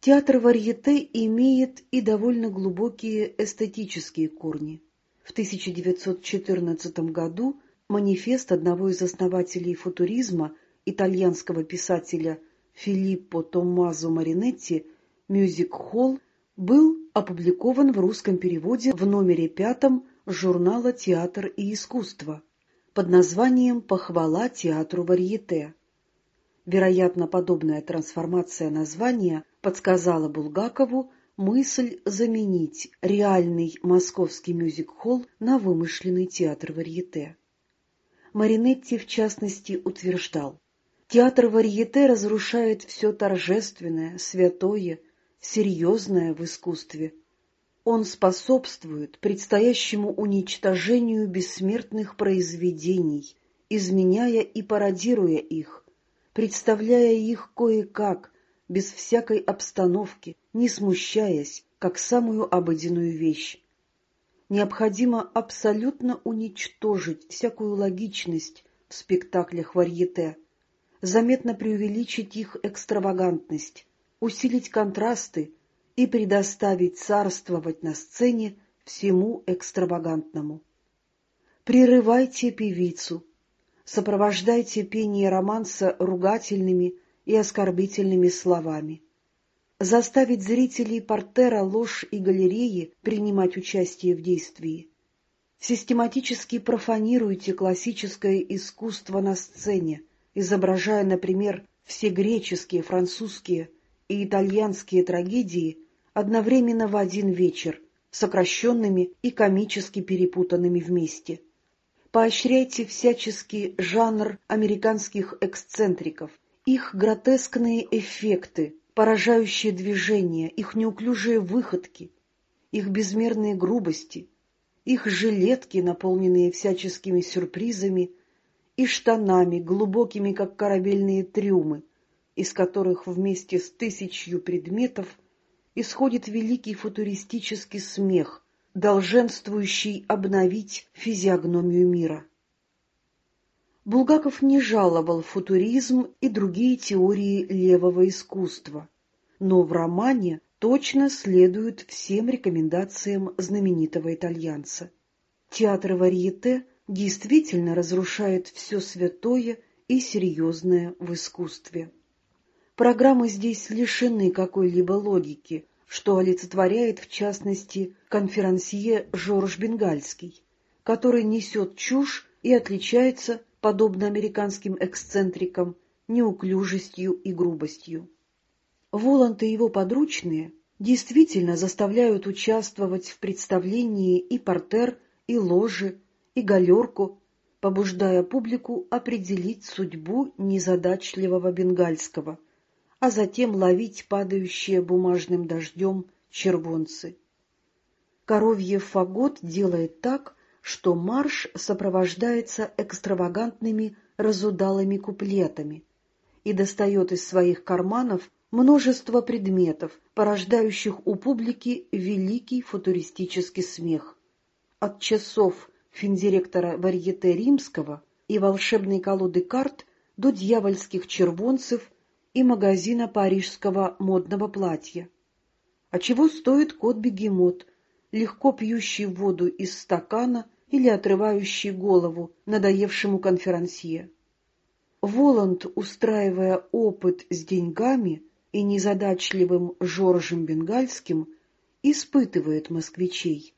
Театр варьете имеет и довольно глубокие эстетические корни. В 1914 году манифест одного из основателей футуризма, итальянского писателя Филиппо Томмазо Маринетти, «Мюзик-холл» был опубликован в русском переводе в номере пятом журнала «Театр и искусство» под названием «Похвала театру варьете». Вероятно, подобная трансформация названия подсказала Булгакову мысль заменить реальный московский мюзик-холл на вымышленный театр варьете. Маринетти, в частности, утверждал, Театр варьете разрушает все торжественное, святое, серьезное в искусстве. Он способствует предстоящему уничтожению бессмертных произведений, изменяя и пародируя их, представляя их кое-как, без всякой обстановки, не смущаясь, как самую обыденную вещь. Необходимо абсолютно уничтожить всякую логичность в спектаклях варьете, заметно преувеличить их экстравагантность, усилить контрасты и предоставить царствовать на сцене всему экстравагантному. Прерывайте певицу, сопровождайте пение романса ругательными и оскорбительными словами. Заставить зрителей портера, ложь и галереи принимать участие в действии. Систематически профанируйте классическое искусство на сцене, изображая, например, все греческие, французские и итальянские трагедии одновременно в один вечер, сокращенными и комически перепутанными вместе. Поощряйте всяческий жанр американских эксцентриков, их гротескные эффекты, поражающие движения, их неуклюжие выходки, их безмерные грубости, их жилетки, наполненные всяческими сюрпризами, и штанами, глубокими, как корабельные трюмы, из которых вместе с тысячью предметов исходит великий футуристический смех, долженствующий обновить физиогномию мира. Булгаков не жаловал футуризм и другие теории левого искусства, но в романе точно следует всем рекомендациям знаменитого итальянца. Театр варьете действительно разрушает все святое и серьезное в искусстве. Программы здесь лишены какой-либо логики, что олицетворяет, в частности, конферансье Жорж Бенгальский, который несет чушь и отличается, подобно американским эксцентрикам, неуклюжестью и грубостью. Воланд и его подручные действительно заставляют участвовать в представлении и портер, и ложи, и галерку, побуждая публику определить судьбу незадачливого бенгальского, а затем ловить падающие бумажным дождем червонцы. Коровьев фагот делает так, что марш сопровождается экстравагантными разудалыми куплетами и достает из своих карманов множество предметов, порождающих у публики великий футуристический смех. От часов финдиректора варьете римского и волшебной колоды карт до дьявольских червонцев и магазина парижского модного платья. А чего стоит кот-бегемот, легко пьющий воду из стакана или отрывающий голову надоевшему конферансье? Воланд, устраивая опыт с деньгами и незадачливым Жоржем Бенгальским, испытывает москвичей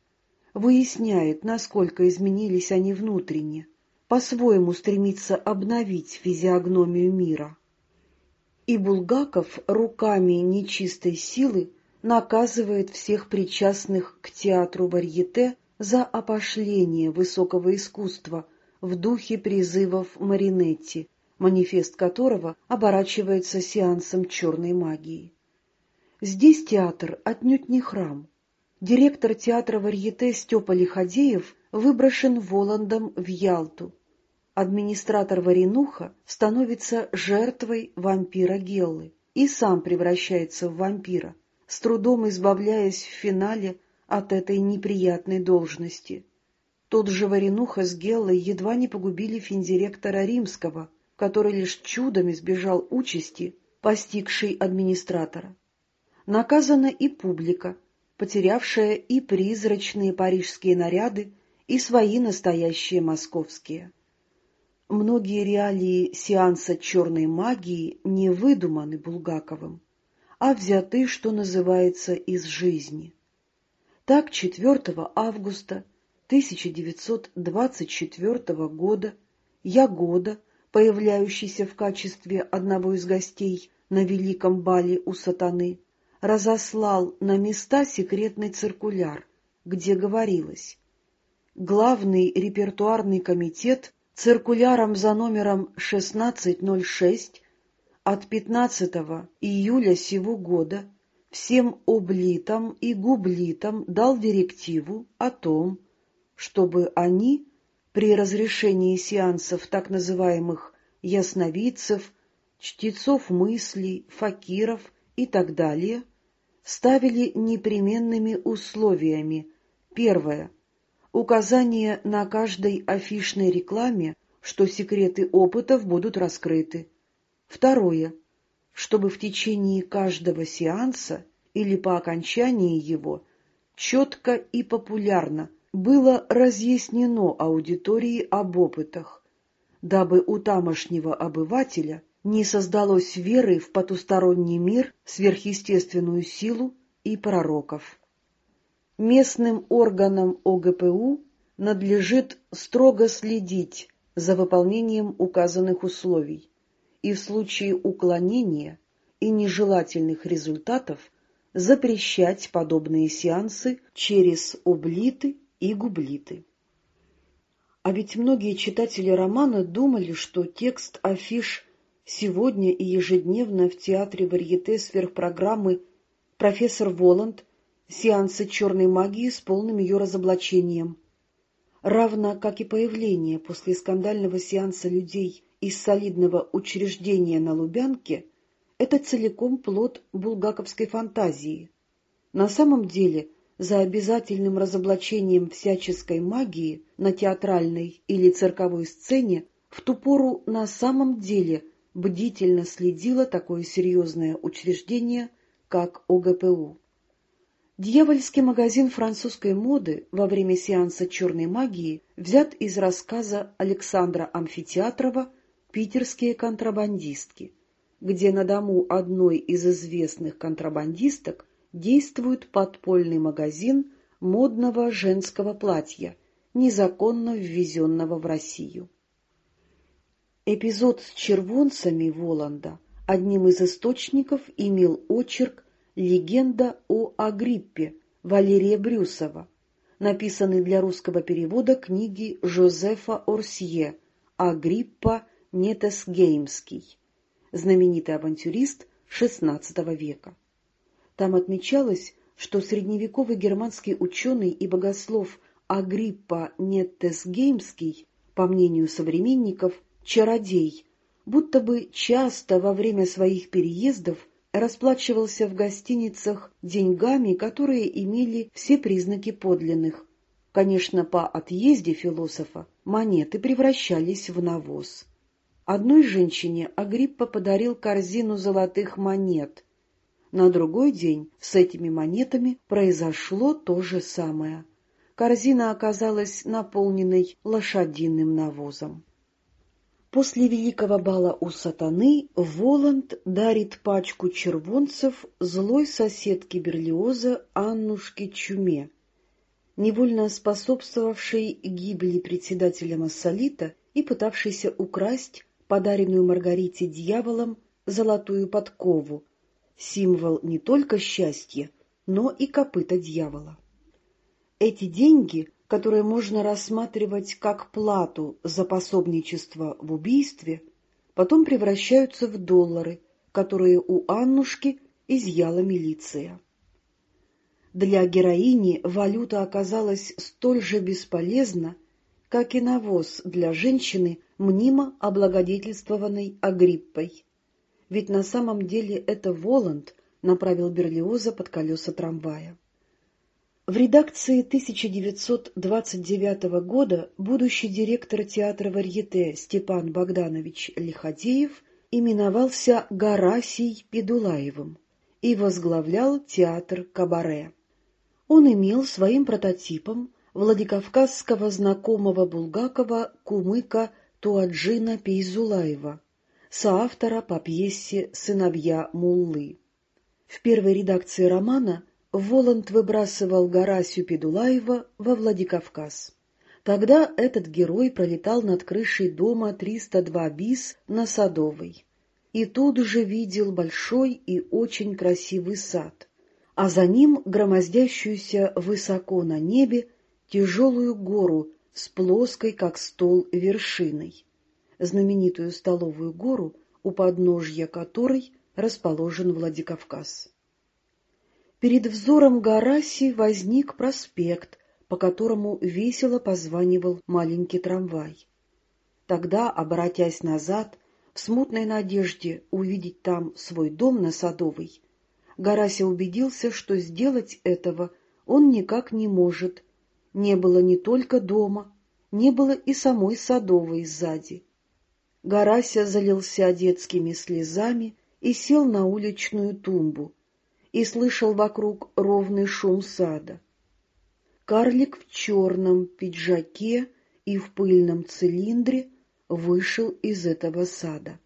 выясняет, насколько изменились они внутренне, по-своему стремится обновить физиогномию мира. И Булгаков руками нечистой силы наказывает всех причастных к театру варьете за опошление высокого искусства в духе призывов Маринетти, манифест которого оборачивается сеансом черной магии. Здесь театр отнюдь не храм, директор театра варьете Степа Лиходеев выброшен Воландом в Ялту. Администратор Варенуха становится жертвой вампира Геллы и сам превращается в вампира, с трудом избавляясь в финале от этой неприятной должности. Тот же Варенуха с Геллой едва не погубили финдиректора Римского, который лишь чудом избежал участи, постигшей администратора. Наказана и публика, потерявшая и призрачные парижские наряды, и свои настоящие московские. Многие реалии сеанса черной магии не выдуманы Булгаковым, а взяты, что называется, из жизни. Так 4 августа 1924 года Ягода, появляющийся в качестве одного из гостей на великом бале у сатаны, разослал на места секретный циркуляр, где говорилось «Главный репертуарный комитет циркуляром за номером 1606 от 15 июля сего года всем облитам и гублитам дал директиву о том, чтобы они при разрешении сеансов так называемых ясновидцев, чтецов мыслей, факиров и так далее ставили непременными условиями. Первое. Указание на каждой афишной рекламе, что секреты опытов будут раскрыты. Второе. Чтобы в течение каждого сеанса или по окончании его четко и популярно было разъяснено аудитории об опытах, дабы у тамошнего обывателя не создалось веры в потусторонний мир, сверхъестественную силу и пророков. Местным органам ОГПУ надлежит строго следить за выполнением указанных условий и в случае уклонения и нежелательных результатов запрещать подобные сеансы через облиты и гублиты. А ведь многие читатели романа думали, что текст афиш сегодня и ежедневно в театре варьете сверхпрограммы «Профессор Воланд» сеансы черной магии с полным ее разоблачением, равно как и появление после скандального сеанса людей из солидного учреждения на Лубянке, это целиком плод булгаковской фантазии. На самом деле за обязательным разоблачением всяческой магии на театральной или цирковой сцене в ту пору на самом деле бдительно следило такое серьезное учреждение, как ОГПУ. Дьявольский магазин французской моды во время сеанса черной магии взят из рассказа Александра Амфитеатрова «Питерские контрабандистки», где на дому одной из известных контрабандисток действует подпольный магазин модного женского платья, незаконно ввезенного в Россию. Эпизод с червонцами Воланда одним из источников имел очерк «Легенда о Агриппе» Валерия Брюсова, написанный для русского перевода книги Жозефа Орсье «Агриппа Нетесгеймский», знаменитый авантюрист XVI века. Там отмечалось, что средневековый германский ученый и богослов Агриппа Неттесгеймский, по мнению современников, чародей, будто бы часто во время своих переездов расплачивался в гостиницах деньгами, которые имели все признаки подлинных. Конечно, по отъезде философа монеты превращались в навоз. Одной женщине Агриппа подарил корзину золотых монет, на другой день с этими монетами произошло то же самое. Корзина оказалась наполненной лошадиным навозом. После великого бала у сатаны Воланд дарит пачку червонцев злой соседке Берлиоза Аннушке Чуме, невольно способствовавшей гибели председателя Массолита и пытавшейся украсть подаренную Маргарите дьяволом золотую подкову, символ не только счастья, но и копыта дьявола. Эти деньги, которые можно рассматривать как плату за пособничество в убийстве, потом превращаются в доллары, которые у Аннушки изъяла милиция. Для героини валюта оказалась столь же бесполезна, как и навоз для женщины, мнимо облагодетельствованной Агриппой ведь на самом деле это Воланд направил Берлиоза под колеса трамвая. В редакции 1929 года будущий директор театра Варьете Степан Богданович Лиходеев именовался Гарасий Педулаевым и возглавлял театр Кабаре. Он имел своим прототипом владикавказского знакомого Булгакова кумыка Туаджина Пейзулаева, соавтора по пьесе «Сыновья Муллы». В первой редакции романа Воланд выбрасывал Гарасию Педулаева во Владикавказ. Тогда этот герой пролетал над крышей дома 302 БИС на Садовой. И тут же видел большой и очень красивый сад, а за ним громоздящуюся высоко на небе тяжелую гору с плоской, как стол, вершиной знаменитую столовую гору, у подножья которой расположен Владикавказ. Перед взором Гараси возник проспект, по которому весело позванивал маленький трамвай. Тогда, обратясь назад, в смутной надежде увидеть там свой дом на Садовой, Гарася убедился, что сделать этого он никак не может. Не было не только дома, не было и самой Садовой сзади. Гарася залился детскими слезами и сел на уличную тумбу, и слышал вокруг ровный шум сада. Карлик в черном пиджаке и в пыльном цилиндре вышел из этого сада.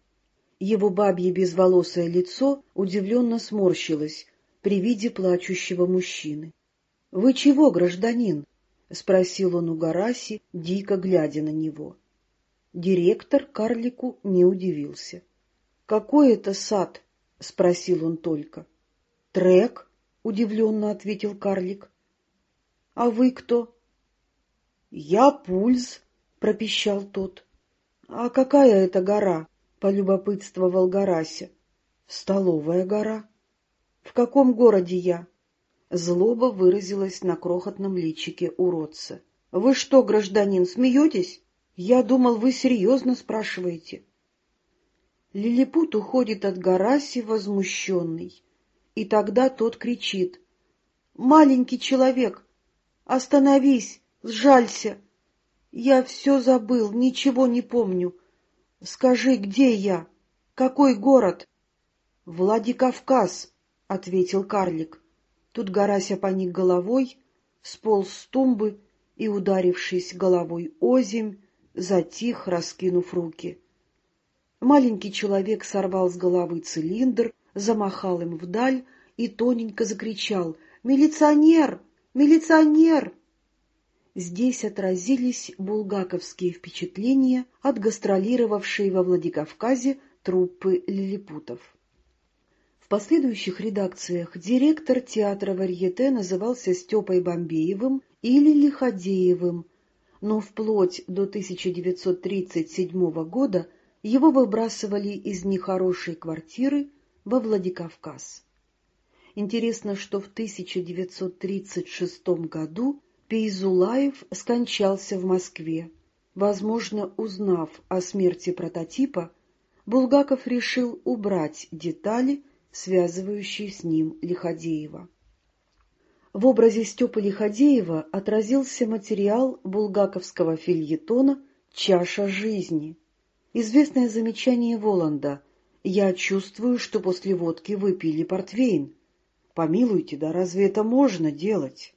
Его бабье безволосое лицо удивленно сморщилось при виде плачущего мужчины. — Вы чего, гражданин? — спросил он у Гараси, дико глядя на него. Директор карлику не удивился. — Какой это сад? — спросил он только. — Трек, — удивленно ответил карлик. — А вы кто? — Я Пульс, — пропищал тот. — А какая это гора? — полюбопытствовал Гарася. — Столовая гора. — В каком городе я? Злоба выразилась на крохотном личике уродца. — Вы что, гражданин, смеетесь? Я думал, вы серьезно спрашиваете. Лилипут уходит от Гараси возмущенный, и тогда тот кричит. — Маленький человек, остановись, сжалься. Я все забыл, ничего не помню. Скажи, где я? Какой город? — Владикавказ, — ответил карлик. Тут Гарася поник головой, сполз с тумбы и, ударившись головой озимь, затих, раскинув руки. Маленький человек сорвал с головы цилиндр, замахал им вдаль и тоненько закричал «Милиционер! Милиционер!» Здесь отразились булгаковские впечатления от гастролировавшей во Владикавказе труппы лилипутов. В последующих редакциях директор театра Варьете назывался Степой Бомбеевым или Лиходеевым, но вплоть до 1937 года его выбрасывали из нехорошей квартиры во Владикавказ. Интересно, что в 1936 году Пейзулаев скончался в Москве. Возможно, узнав о смерти прототипа, Булгаков решил убрать детали, связывающие с ним Лиходеева. В образе Степы Лиходеева отразился материал булгаковского фильетона «Чаша жизни». Известное замечание Воланда «Я чувствую, что после водки вы пили портвейн». Помилуйте, да разве это можно делать?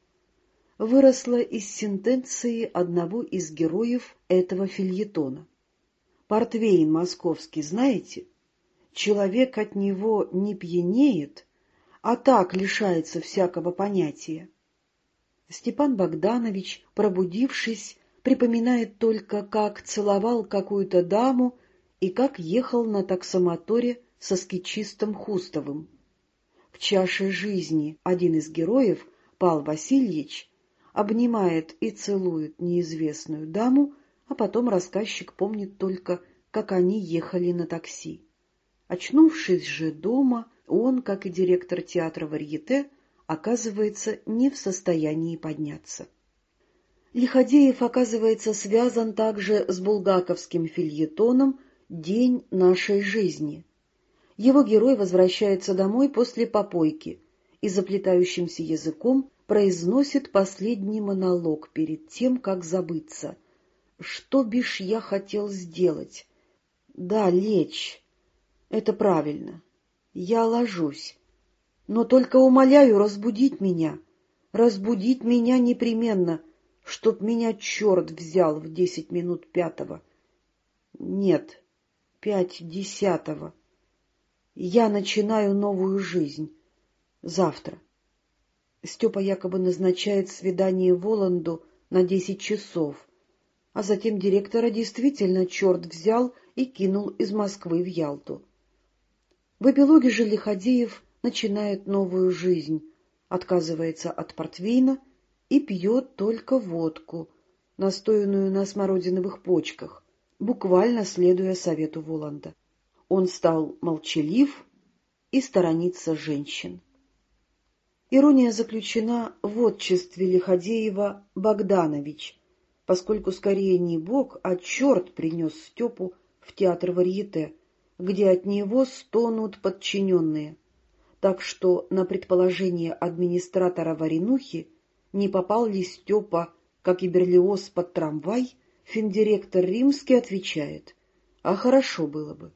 Выросло из сентенции одного из героев этого фильетона. Портвейн московский знаете? Человек от него не пьянеет, а так лишается всякого понятия. Степан Богданович, пробудившись, припоминает только, как целовал какую-то даму и как ехал на таксомоторе со скетчистом Хустовым. В чаше жизни один из героев, Пал Васильевич, обнимает и целует неизвестную даму, а потом рассказчик помнит только, как они ехали на такси. Очнувшись же дома, он, как и директор театра Варьете, оказывается не в состоянии подняться. Лиходеев оказывается связан также с булгаковским фильетоном «День нашей жизни». Его герой возвращается домой после попойки и заплетающимся языком произносит последний монолог перед тем, как забыться. «Что бишь я хотел сделать?» «Да, лечь. Это правильно. Я ложусь. Но только умоляю разбудить меня. Разбудить меня непременно, чтоб меня черт взял в десять минут пятого. Нет, пять десятого. Я начинаю новую жизнь. Завтра. Степа якобы назначает свидание Воланду на десять часов, а затем директора действительно черт взял и кинул из Москвы в Ялту. В эпилоге же Лиходеев начинает новую жизнь, отказывается от портвейна и пьет только водку, настоянную на смородиновых почках, буквально следуя совету Воланда. Он стал молчалив и сторонится женщин. Ирония заключена в отчестве Лиходеева Богданович, поскольку скорее не бог, а черт принес Степу в театр варьете, где от него стонут подчиненные, так что на предположение администратора Варенухи, не попал ли Степа, как и Берлиоз, под трамвай, финдиректор Римский отвечает, а хорошо было бы.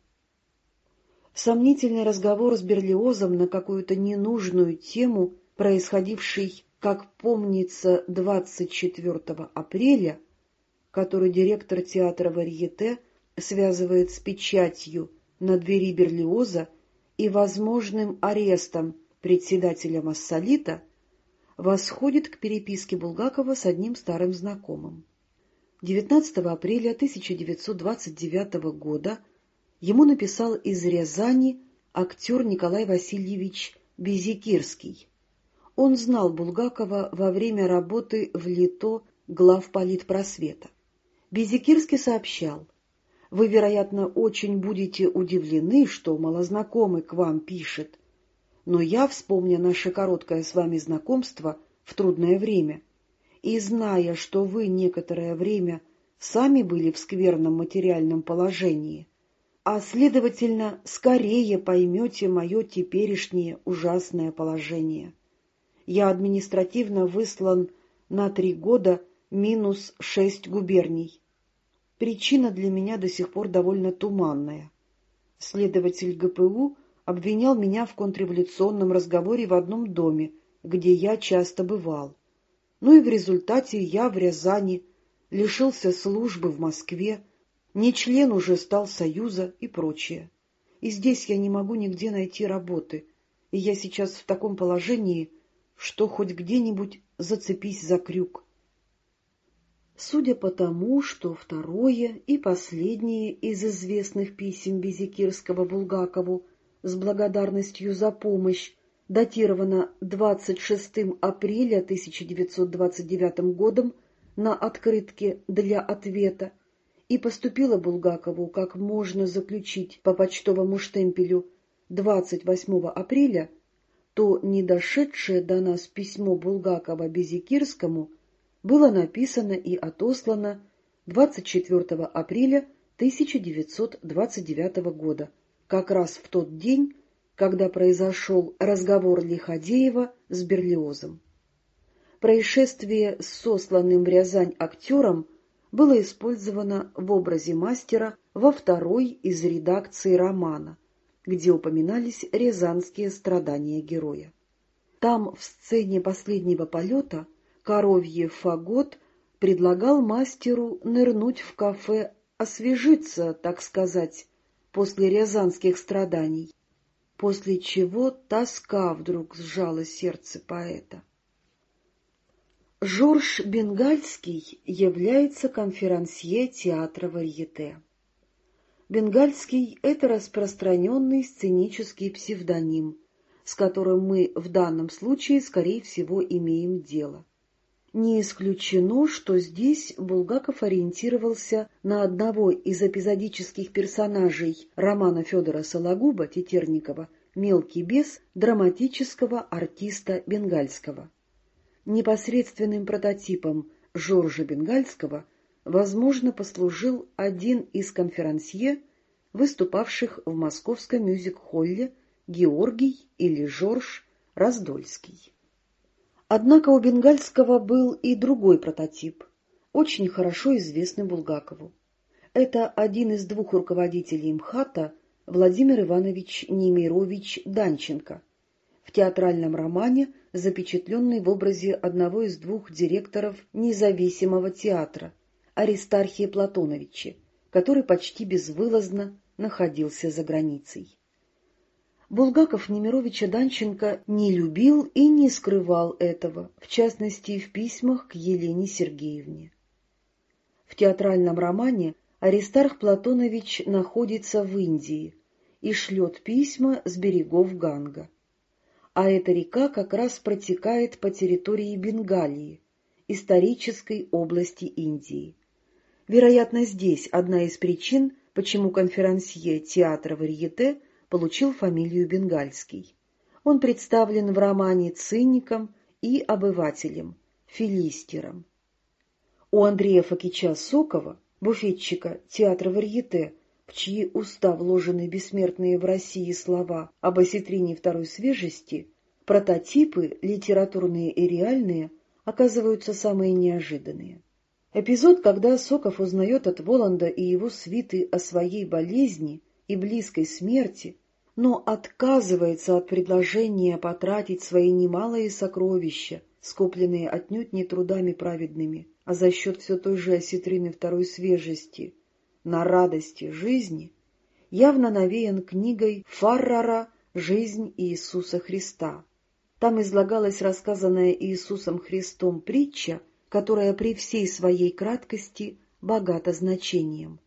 Сомнительный разговор с Берлиозом на какую-то ненужную тему, происходивший, как помнится, 24 апреля, который директор театра Варьете связывает с печатью на двери Берлиоза и возможным арестом председателя Массолита, восходит к переписке Булгакова с одним старым знакомым. 19 апреля 1929 года ему написал из Рязани актер Николай Васильевич Безикирский. Он знал Булгакова во время работы в ЛИТО главполитпросвета. Безикирский сообщал, «Вы, вероятно, очень будете удивлены, что малознакомый к вам пишет, но я, вспомня наше короткое с вами знакомство в трудное время, и зная, что вы некоторое время сами были в скверном материальном положении, а, следовательно, скорее поймете мое теперешнее ужасное положение. Я административно выслан на три года минус шесть губерний. Причина для меня до сих пор довольно туманная. Следователь ГПУ обвинял меня в контрреволюционном разговоре в одном доме, где я часто бывал. Ну и в результате я в Рязани лишился службы в Москве, не член уже стал Союза и прочее. И здесь я не могу нигде найти работы, и я сейчас в таком положении, что хоть где-нибудь зацепись за крюк. Судя по тому, что второе и последнее из известных писем Безикирского Булгакову с благодарностью за помощь датировано 26 апреля 1929 годом на открытке для ответа и поступило Булгакову, как можно заключить по почтовому штемпелю 28 апреля, то недошедшее до нас письмо Булгакова Безикирскому было написано и отослано 24 апреля 1929 года, как раз в тот день, когда произошел разговор Лиходеева с Берлиозом. Происшествие с сосланным в Рязань актером было использовано в образе мастера во второй из редакции романа, где упоминались рязанские страдания героя. Там, в сцене последнего полета, Коровье Фагот предлагал мастеру нырнуть в кафе, освежиться, так сказать, после рязанских страданий, после чего тоска вдруг сжала сердце поэта. Жорж Бенгальский является конферансье театра Варьете. Бенгальский — это распространенный сценический псевдоним, с которым мы в данном случае, скорее всего, имеем дело. Не исключено, что здесь Булгаков ориентировался на одного из эпизодических персонажей романа Федора Сологуба Тетерникова «Мелкий бес» драматического артиста Бенгальского. Непосредственным прототипом Жоржа Бенгальского, возможно, послужил один из конферансье, выступавших в московском мюзик-холле Георгий или Жорж Раздольский. Однако у Бенгальского был и другой прототип, очень хорошо известный Булгакову. Это один из двух руководителей МХАТа Владимир Иванович Немирович Данченко, в театральном романе, запечатленный в образе одного из двух директоров независимого театра, Аристархия Платоновича, который почти безвылазно находился за границей. Булгаков Немировича Данченко не любил и не скрывал этого, в частности, в письмах к Елене Сергеевне. В театральном романе Аристарх Платонович находится в Индии и шлет письма с берегов Ганга. А эта река как раз протекает по территории Бенгалии, исторической области Индии. Вероятно, здесь одна из причин почему конферансье театра Варьете получил фамилию Бенгальский. Он представлен в романе циником и обывателем, филистером. У Андрея Факича Сокова, буфетчика театра Варьете, в чьи уста вложены бессмертные в России слова об осетрине второй свежести, прототипы, литературные и реальные, оказываются самые неожиданные. Эпизод, когда Соков узнает от Воланда и его свиты о своей болезни и близкой смерти, но отказывается от предложения потратить свои немалые сокровища, скопленные отнюдь не трудами праведными, а за счет все той же осетрины второй свежести, на радости жизни, явно навеян книгой Фаррара «Жизнь Иисуса Христа». Там излагалась рассказанная Иисусом Христом притча, которая при всей своей краткости богата значением.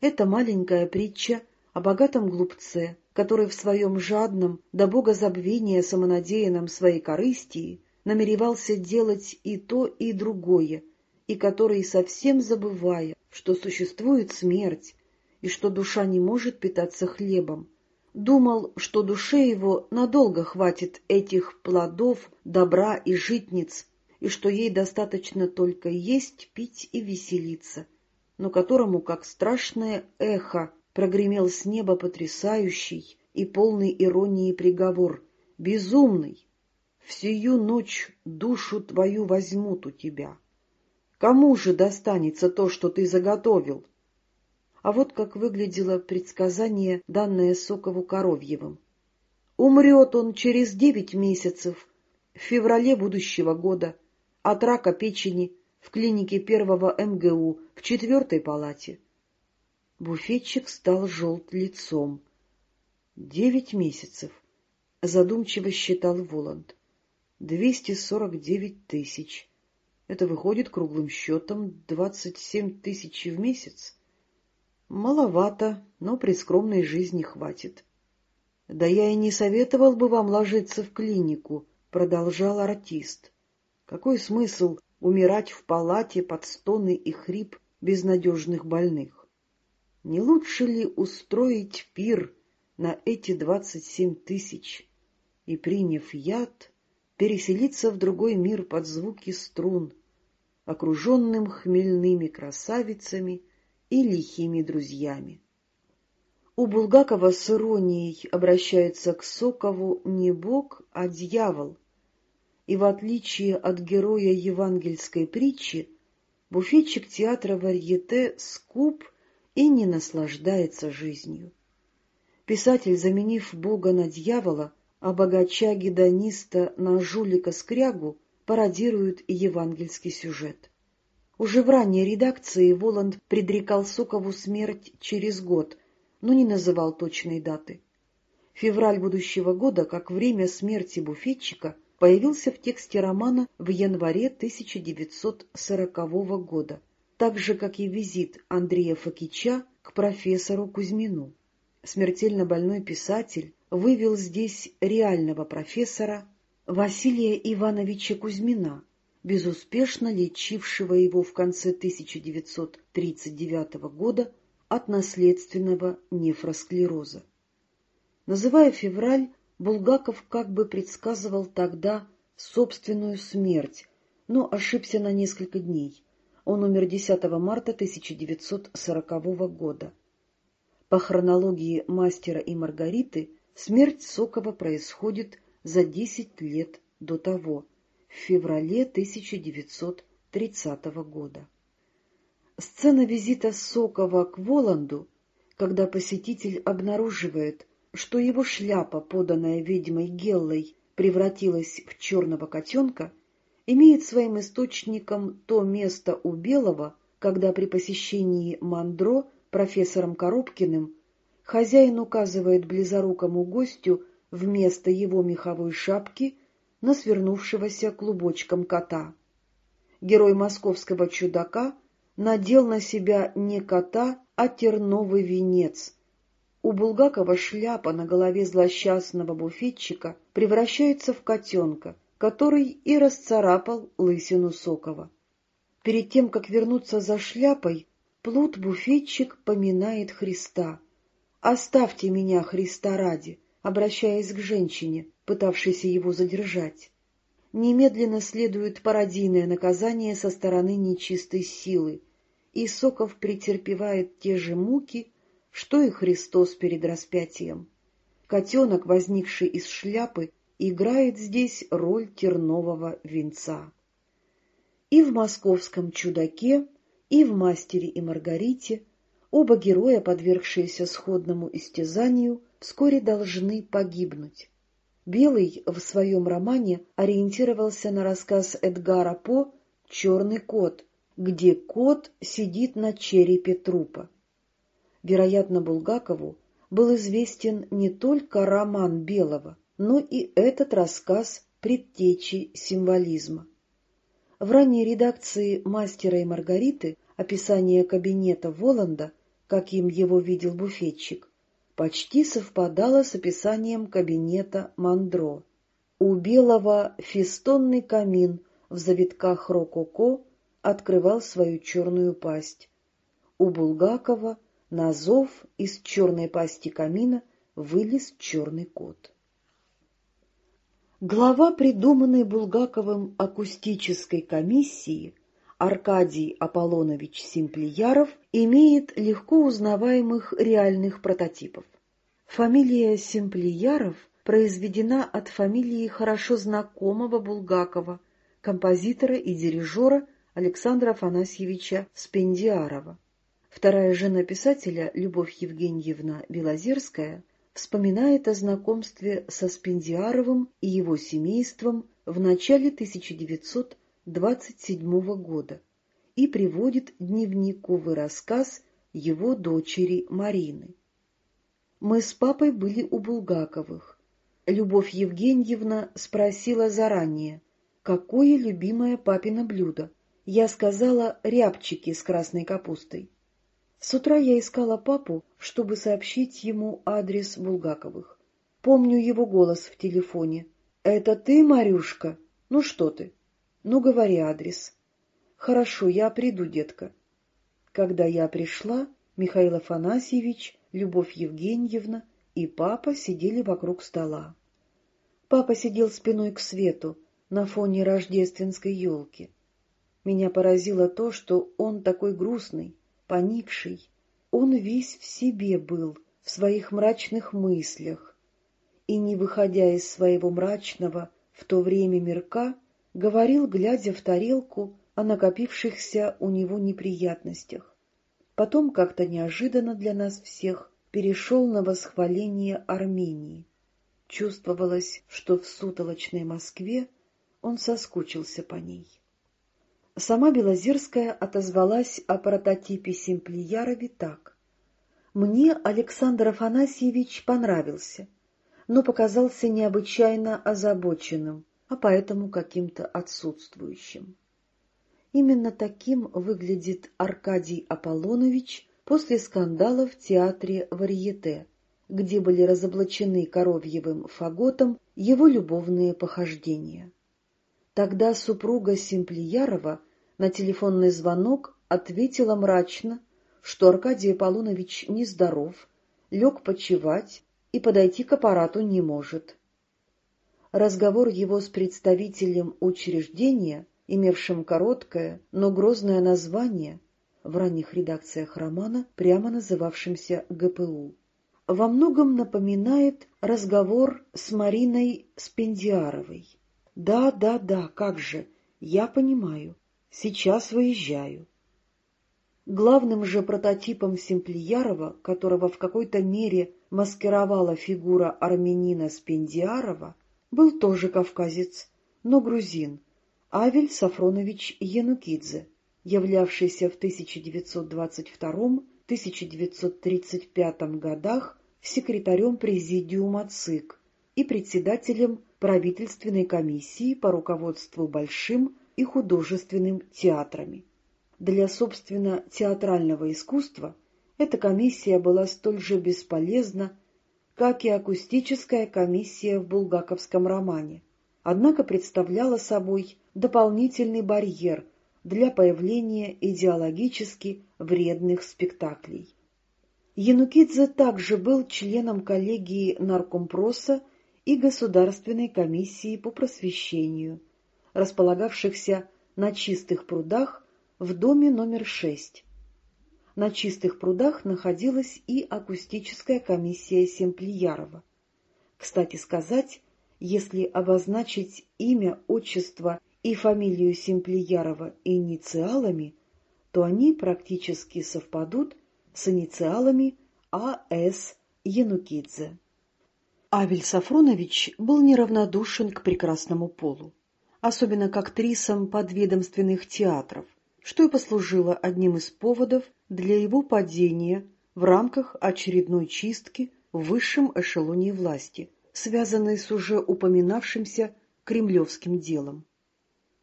Это маленькая притча о богатом глупце, который в своем жадном до богозабвения самонадеянном своей корыстии намеревался делать и то, и другое, и который, совсем забывая, что существует смерть и что душа не может питаться хлебом, думал, что душе его надолго хватит этих плодов, добра и житниц, и что ей достаточно только есть, пить и веселиться, но которому, как страшное эхо, прогремел с неба потрясающий и полный иронии приговор. «Безумный! Всю ночь душу твою возьмут у тебя. Кому же достанется то, что ты заготовил?» А вот как выглядело предсказание, данное Сокову Коровьевым. «Умрет он через девять месяцев, в феврале будущего года, от рака печени в клинике первого МГУ в четвертой палате. Буфетчик стал желт лицом. Девять месяцев, задумчиво считал Воланд. Двести сорок девять тысяч. Это выходит круглым счетом двадцать семь тысяч в месяц. Маловато, но при скромной жизни хватит. — Да я и не советовал бы вам ложиться в клинику, — продолжал артист. — Какой смысл умирать в палате под стоны и хрип безнадежных больных? Не лучше ли устроить пир на эти двадцать семь тысяч и, приняв яд, переселиться в другой мир под звуки струн, окруженным хмельными красавицами и лихими друзьями? У Булгакова с иронией обращается к Сокову не Бог, а дьявол, и в отличие от героя евангельской притчи, буфетчик театра Варьете скуп и не наслаждается жизнью. Писатель, заменив Бога на дьявола, а богача-гедониста на жулика-скрягу, пародирует евангельский сюжет. Уже в ранней редакции Воланд предрекал Сокову смерть через год, но не называл точной даты. Февраль будущего года, как время смерти буфетчика, появился в тексте романа в январе 1940 года так же, как и визит Андрея Факича к профессору Кузьмину. Смертельно больной писатель вывел здесь реального профессора Василия Ивановича Кузьмина, безуспешно лечившего его в конце 1939 года от наследственного нефросклероза. Называя февраль, Булгаков как бы предсказывал тогда собственную смерть, но ошибся на несколько дней. Он умер 10 марта 1940 года. По хронологии «Мастера и Маргариты» смерть Сокова происходит за 10 лет до того, в феврале 1930 года. Сцена визита Сокова к Воланду, когда посетитель обнаруживает, что его шляпа, поданная ведьмой Геллой, превратилась в черного котенка, имеет своим источником то место у Белого, когда при посещении Мандро профессором Коробкиным хозяин указывает близорукому гостю вместо его меховой шапки на свернувшегося клубочком кота. Герой московского чудака надел на себя не кота, а терновый венец. У Булгакова шляпа на голове злосчастного буфетчика превращается в котенка — который и расцарапал лысину Сокова. Перед тем, как вернуться за шляпой, плут-буфетчик поминает Христа. «Оставьте меня, Христа ради», обращаясь к женщине, пытавшейся его задержать. Немедленно следует пародийное наказание со стороны нечистой силы, и Соков претерпевает те же муки, что и Христос перед распятием. Котенок, возникший из шляпы, играет здесь роль тернового венца. И в «Московском чудаке», и в «Мастере и Маргарите» оба героя, подвергшиеся сходному истязанию, вскоре должны погибнуть. Белый в своем романе ориентировался на рассказ Эдгара По «Черный кот», где кот сидит на черепе трупа. Вероятно, Булгакову был известен не только роман Белого, но и этот рассказ предтечи символизма. В ранней редакции «Мастера и Маргариты» описание кабинета Воланда, каким его видел буфетчик, почти совпадало с описанием кабинета Мандро. У Белого фестонный камин в завитках рококо открывал свою черную пасть. У Булгакова на зов из черной пасти камина вылез черный кот. Глава придуманной Булгаковым акустической комиссии Аркадий Аполлонович Симплияров имеет легко узнаваемых реальных прототипов. Фамилия Симплияров произведена от фамилии хорошо знакомого Булгакова, композитора и дирижера Александра Афанасьевича Спендиарова. Вторая жена писателя, Любовь Евгеньевна Белозерская, вспоминает о знакомстве со Спендиаровым и его семейством в начале 1927 года и приводит дневниковый рассказ его дочери Марины. Мы с папой были у Булгаковых. Любовь Евгеньевна спросила заранее, какое любимое папино блюдо. Я сказала рябчики с красной капустой. С утра я искала папу, чтобы сообщить ему адрес Булгаковых. Помню его голос в телефоне. «Это ты, Марюшка? Ну что ты? Ну, говори адрес». «Хорошо, я приду, детка». Когда я пришла, Михаил Афанасьевич, Любовь Евгеньевна и папа сидели вокруг стола. Папа сидел спиной к свету, на фоне рождественской елки. Меня поразило то, что он такой грустный, поникший, он весь в себе был, в своих мрачных мыслях, и, не выходя из своего мрачного в то время мирка, говорил, глядя в тарелку, о накопившихся у него неприятностях. Потом как-то неожиданно для нас всех перешел на восхваление Армении. Чувствовалось, что в сутолочной Москве он соскучился по ней. Сама Белозерская отозвалась о прототипе Симплиярове так. «Мне Александр Афанасьевич понравился, но показался необычайно озабоченным, а поэтому каким-то отсутствующим». Именно таким выглядит Аркадий Аполлонович после скандала в театре Варьете, где были разоблачены Коровьевым фаготом его любовные похождения. Тогда супруга Симплиярова на телефонный звонок ответила мрачно, что Аркадий Аполлонович нездоров, лег почевать и подойти к аппарату не может. Разговор его с представителем учреждения, имевшим короткое, но грозное название, в ранних редакциях романа, прямо называвшимся ГПУ, во многом напоминает разговор с Мариной Спендиаровой. Да, да, да, как же, я понимаю. Сейчас выезжаю. Главным же прототипом Симплиярова, которого в какой-то мере маскировала фигура армянина Спендиарова, был тоже кавказец, но грузин, Авель Сафронович Янукидзе, являвшийся в 1922-1935 годах секретарем президиума ЦИК и председателем правительственной комиссии по руководству Большим и художественным театрами. Для, собственно, театрального искусства эта комиссия была столь же бесполезна, как и акустическая комиссия в булгаковском романе, однако представляла собой дополнительный барьер для появления идеологически вредных спектаклей. Янукидзе также был членом коллегии Наркомпроса и Государственной комиссии по просвещению, располагавшихся на чистых прудах в доме номер 6. На чистых прудах находилась и акустическая комиссия Семплиярова. Кстати сказать, если обозначить имя, отчество и фамилию Семплиярова инициалами, то они практически совпадут с инициалами А.С. Янукидзе. Авель Сафронович был неравнодушен к прекрасному полу, особенно к актрисам подведомственных театров, что и послужило одним из поводов для его падения в рамках очередной чистки в высшем эшелоне власти, связанной с уже упоминавшимся кремлевским делом.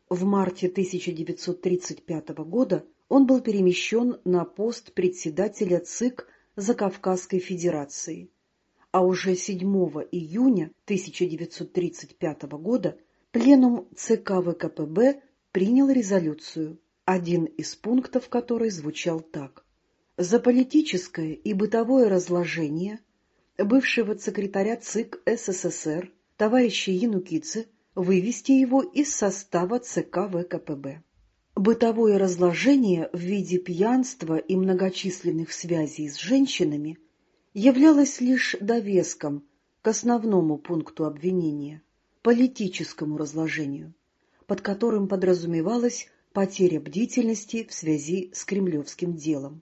В марте 1935 года он был перемещен на пост председателя ЦИК Закавказской Федерации, а уже 7 июня 1935 года Пленум ЦК ВКПБ принял резолюцию, один из пунктов которой звучал так. За политическое и бытовое разложение бывшего секретаря ЦИК СССР товарища Янукидзе вывести его из состава ЦК ВКПБ. Бытовое разложение в виде пьянства и многочисленных связей с женщинами являлось лишь довеском к основному пункту обвинения – политическому разложению, под которым подразумевалась потеря бдительности в связи с кремлевским делом.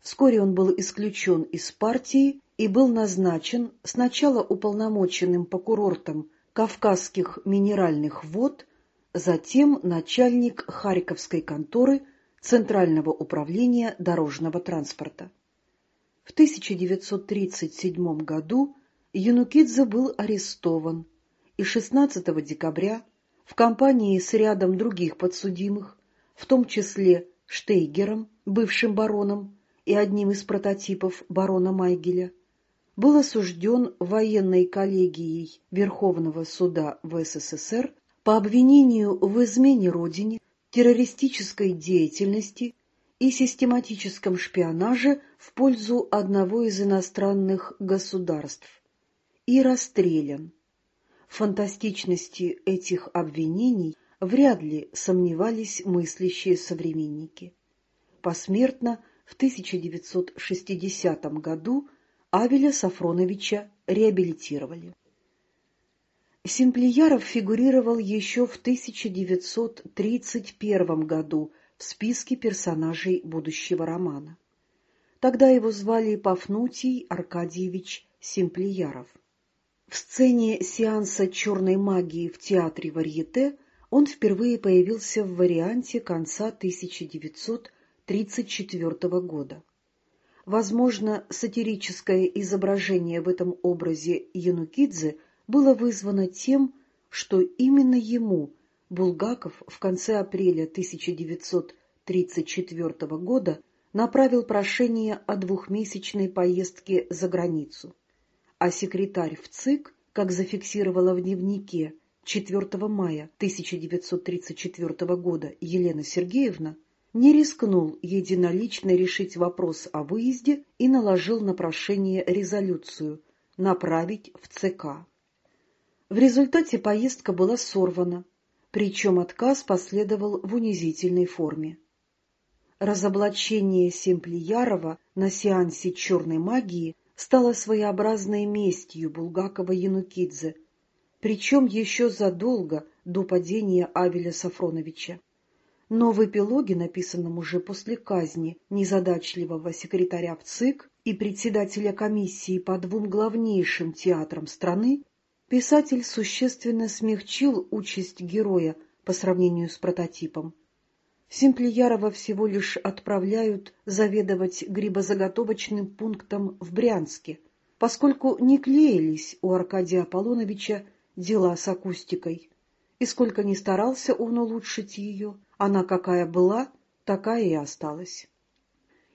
Вскоре он был исключен из партии и был назначен сначала уполномоченным по курортам Кавказских минеральных вод затем начальник Харьковской конторы Центрального управления дорожного транспорта. В 1937 году Янукидзе был арестован и 16 декабря в компании с рядом других подсудимых, в том числе Штейгером, бывшим бароном и одним из прототипов барона Майгеля, был осужден военной коллегией Верховного суда в СССР по обвинению в измене Родине, террористической деятельности и систематическом шпионаже в пользу одного из иностранных государств и расстрелян. Фантастичности этих обвинений вряд ли сомневались мыслящие современники. Посмертно в 1960 году Авеля Сафроновича реабилитировали. Симплияров фигурировал еще в 1931 году в списке персонажей будущего романа. Тогда его звали Пафнутий Аркадьевич Симплияров. В сцене сеанса черной магии в театре Варьете он впервые появился в варианте конца 1934 года. Возможно, сатирическое изображение в этом образе Янукидзе – было вызвано тем, что именно ему Булгаков в конце апреля 1934 года направил прошение о двухмесячной поездке за границу, а секретарь в ЦИК, как зафиксировала в дневнике 4 мая 1934 года Елена Сергеевна, не рискнул единолично решить вопрос о выезде и наложил на прошение резолюцию направить в ЦК. В результате поездка была сорвана, причем отказ последовал в унизительной форме. Разоблачение Семплиярова на сеансе черной магии стало своеобразной местью Булгакова-Янукидзе, причем еще задолго до падения Авеля Сафроновича. Но в эпилоге, написанном уже после казни незадачливого секретаря в ЦИК и председателя комиссии по двум главнейшим театрам страны, писатель существенно смягчил участь героя по сравнению с прототипом. Симплиярова всего лишь отправляют заведовать грибозаготовочным пунктом в Брянске, поскольку не клеились у Аркадия Аполлоновича дела с акустикой. И сколько ни старался он улучшить ее, она какая была, такая и осталась.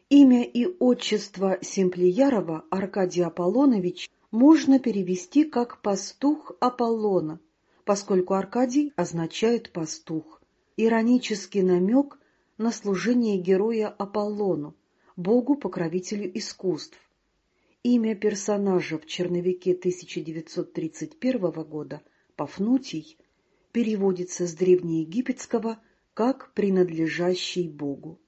Имя и отчество Симплиярова Аркадий Аполлонович можно перевести как «пастух Аполлона», поскольку Аркадий означает «пастух». Иронический намек на служение героя Аполлону, богу-покровителю искусств. Имя персонажа в черновике 1931 года, Пафнутий, переводится с древнеегипетского как «принадлежащий Богу».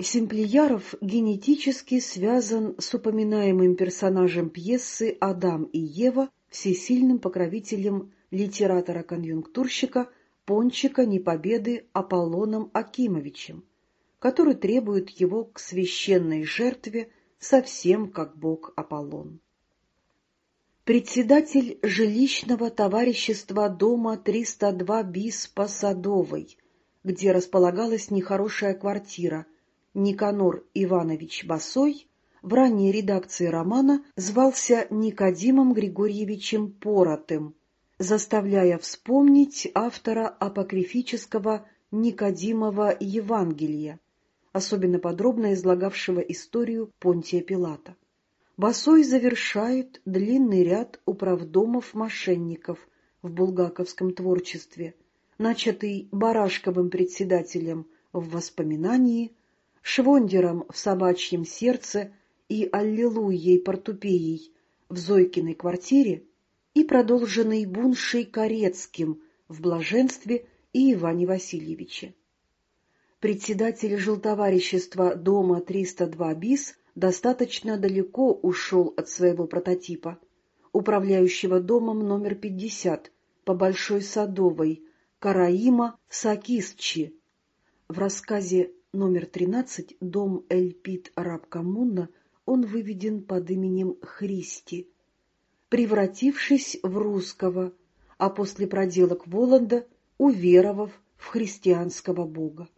Симплияров генетически связан с упоминаемым персонажем пьесы «Адам и Ева», всесильным покровителем литератора-конъюнктурщика Пончика Непобеды Аполлоном Акимовичем, который требует его к священной жертве совсем как бог Аполлон. Председатель жилищного товарищества дома 302 БИС по Садовой, где располагалась нехорошая квартира – Никанор Иванович Басой в ранней редакции романа звался Никодимом Григорьевичем Поротым, заставляя вспомнить автора апокрифического Никодимова Евангелия, особенно подробно излагавшего историю Понтия Пилата. Басой завершает длинный ряд управдомов мошенников в булгаковском творчестве, начатый Барашковым председателем в воспоминании Швондером в собачьем сердце и Аллилуйей Портупеей в Зойкиной квартире и продолженный Буншей Корецким в Блаженстве и Иване Васильевиче. Председатель жилтоварищества дома 302 БИС достаточно далеко ушел от своего прототипа, управляющего домом номер 50 по Большой Садовой, Караима Сакисчи. В рассказе номер 13, дом Эльпит Араб Коммуна, он выведен под именем Христи, превратившись в русского, а после проделок Воланда уверовав в христианского бога.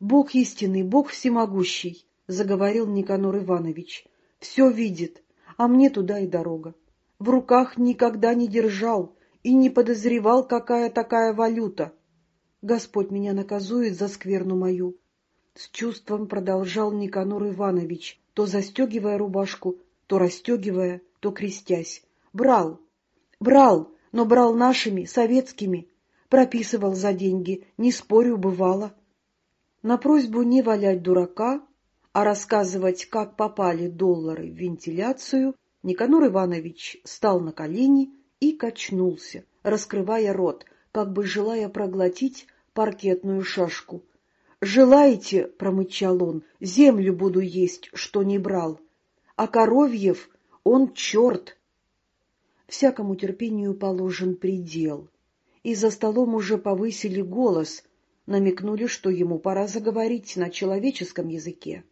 «Бог истинный, Бог всемогущий», — заговорил Никанор Иванович, — «все видит, а мне туда и дорога. В руках никогда не держал и не подозревал, какая такая валюта. Господь меня наказует за скверну мою. С чувством продолжал Никанор Иванович, то застегивая рубашку, то расстегивая, то крестясь. Брал, брал, но брал нашими, советскими. Прописывал за деньги, не спорю, бывало. На просьбу не валять дурака, а рассказывать, как попали доллары в вентиляцию, Никанор Иванович стал на колени и качнулся, раскрывая рот — как бы желая проглотить паркетную шашку. «Желаете, — промычал он, — землю буду есть, что не брал. А Коровьев, он черт!» Всякому терпению положен предел. И за столом уже повысили голос, намекнули, что ему пора заговорить на человеческом языке.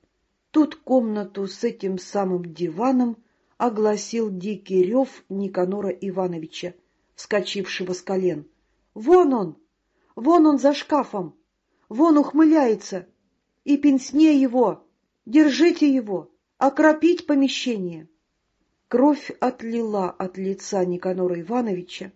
Тут комнату с этим самым диваном огласил дикий рев Никанора Ивановича, вскочившего с колен — Вон он! Вон он за шкафом! Вон ухмыляется! И пенсне его! Держите его! Окропить помещение! Кровь отлила от лица Никанора Ивановича.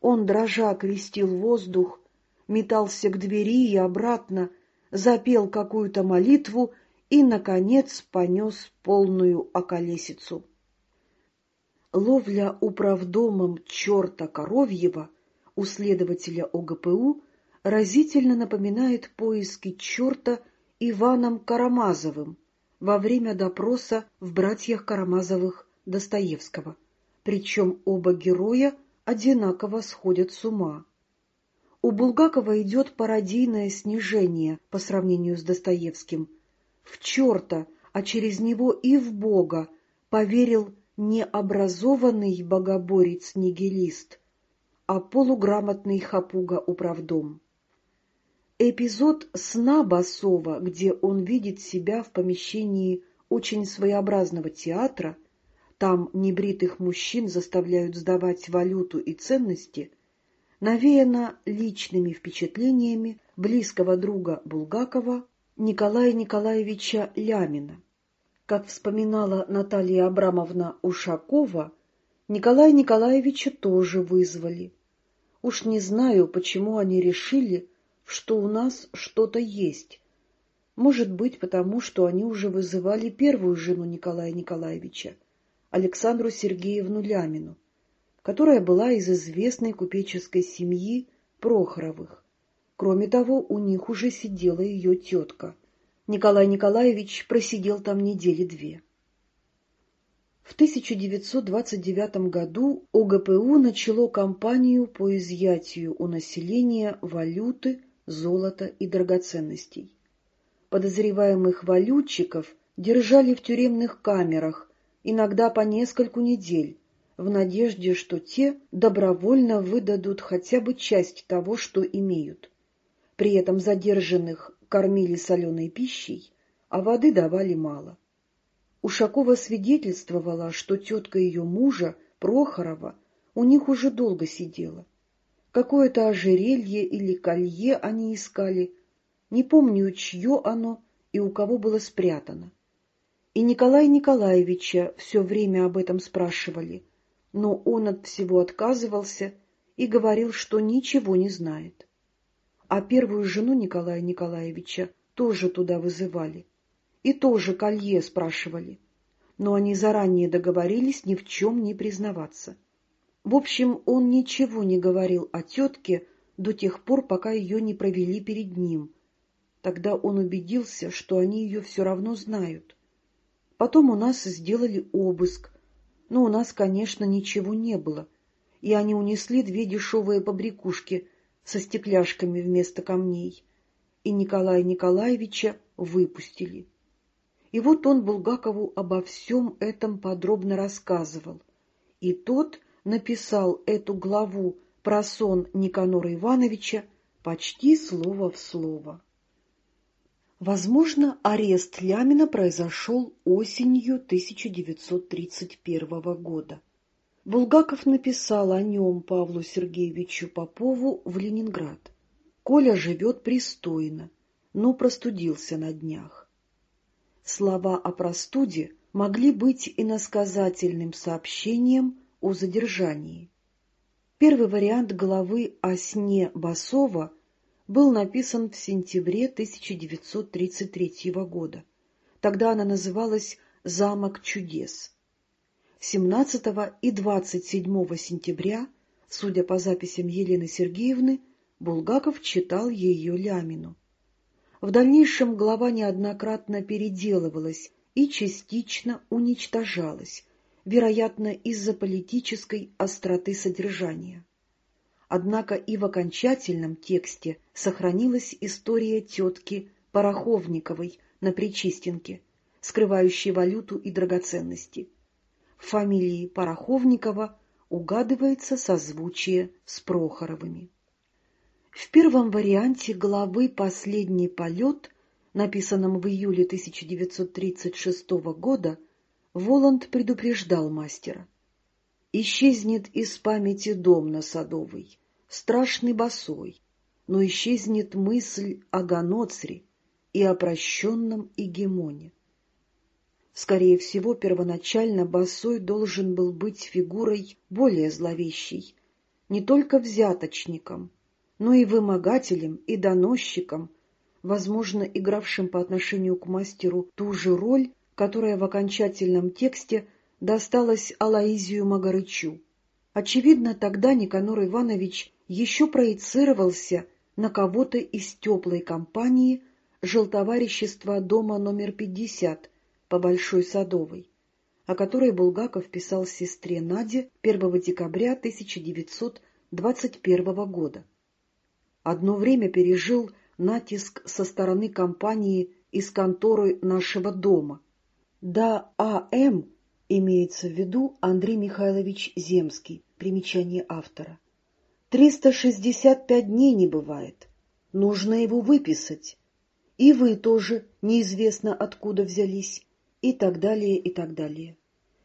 Он, дрожа, крестил воздух, метался к двери и обратно, запел какую-то молитву и, наконец, понес полную околесицу. Ловля управдомом черта Коровьева у следователя ОГПУ разительно напоминает поиски черта Иваном Карамазовым во время допроса в «Братьях Карамазовых» Достоевского, причем оба героя одинаково сходят с ума. У Булгакова идет пародийное снижение по сравнению с Достоевским. В черта, а через него и в Бога поверил необразованный богоборец-нигилист – а полуграмотный хапуга управдом. Эпизод сна Басова, где он видит себя в помещении очень своеобразного театра, там небритых мужчин заставляют сдавать валюту и ценности, навеяно личными впечатлениями близкого друга Булгакова Николая Николаевича Лямина. Как вспоминала Наталья Абрамовна Ушакова, Николая Николаевича тоже вызвали. Уж не знаю, почему они решили, что у нас что-то есть. Может быть, потому что они уже вызывали первую жену Николая Николаевича, Александру Сергеевну Лямину, которая была из известной купеческой семьи Прохоровых. Кроме того, у них уже сидела ее тетка. Николай Николаевич просидел там недели две. В 1929 году ОГПУ начало кампанию по изъятию у населения валюты, золота и драгоценностей. Подозреваемых валютчиков держали в тюремных камерах, иногда по нескольку недель, в надежде, что те добровольно выдадут хотя бы часть того, что имеют. При этом задержанных кормили соленой пищей, а воды давали мало. Ушакова свидетельствовала, что тетка ее мужа, Прохорова, у них уже долго сидела. Какое-то ожерелье или колье они искали, не помню, чье оно и у кого было спрятано. И Николая Николаевича все время об этом спрашивали, но он от всего отказывался и говорил, что ничего не знает а первую жену Николая Николаевича тоже туда вызывали. И тоже колье спрашивали. Но они заранее договорились ни в чем не признаваться. В общем, он ничего не говорил о тетке до тех пор, пока ее не провели перед ним. Тогда он убедился, что они ее все равно знают. Потом у нас сделали обыск, но у нас, конечно, ничего не было, и они унесли две дешевые побрякушки со стекляшками вместо камней, и Николая Николаевича выпустили. И вот он Булгакову обо всем этом подробно рассказывал, и тот написал эту главу про сон Никанора Ивановича почти слово в слово. Возможно, арест Лямина произошел осенью 1931 года. Булгаков написал о нем Павлу Сергеевичу Попову в Ленинград. Коля живет пристойно, но простудился на днях. Слова о простуде могли быть иносказательным сообщением о задержании. Первый вариант главы о сне Басова был написан в сентябре 1933 года. Тогда она называлась «Замок чудес». 17 и 27 сентября, судя по записям Елены Сергеевны, Булгаков читал ее Лямину. В дальнейшем глава неоднократно переделывалась и частично уничтожалась, вероятно, из-за политической остроты содержания. Однако и в окончательном тексте сохранилась история тетки Пороховниковой на Причистенке, скрывающей валюту и драгоценности фамилии Пороховникова угадывается созвучие с Прохоровыми. В первом варианте главы «Последний полет», написанном в июле 1936 года, Воланд предупреждал мастера. «Исчезнет из памяти дом на Садовой, страшный босой, но исчезнет мысль о Ганоцре и о прощенном Игемоне. Скорее всего, первоначально Босой должен был быть фигурой более зловещей, не только взяточником, но и вымогателем и доносчиком, возможно, игравшим по отношению к мастеру ту же роль, которая в окончательном тексте досталась Алаизию Магарычу. Очевидно, тогда Никанор Иванович еще проецировался на кого-то из теплой компании желтоварищества дома номер пятьдесят по Большой Садовой, о которой Булгаков писал сестре Наде 1 декабря 1921 года. Одно время пережил натиск со стороны компании из конторы нашего дома. Да А.М. имеется в виду Андрей Михайлович Земский, примечание автора. 365 дней не бывает. Нужно его выписать. И вы тоже неизвестно откуда взялись и так далее, и так далее.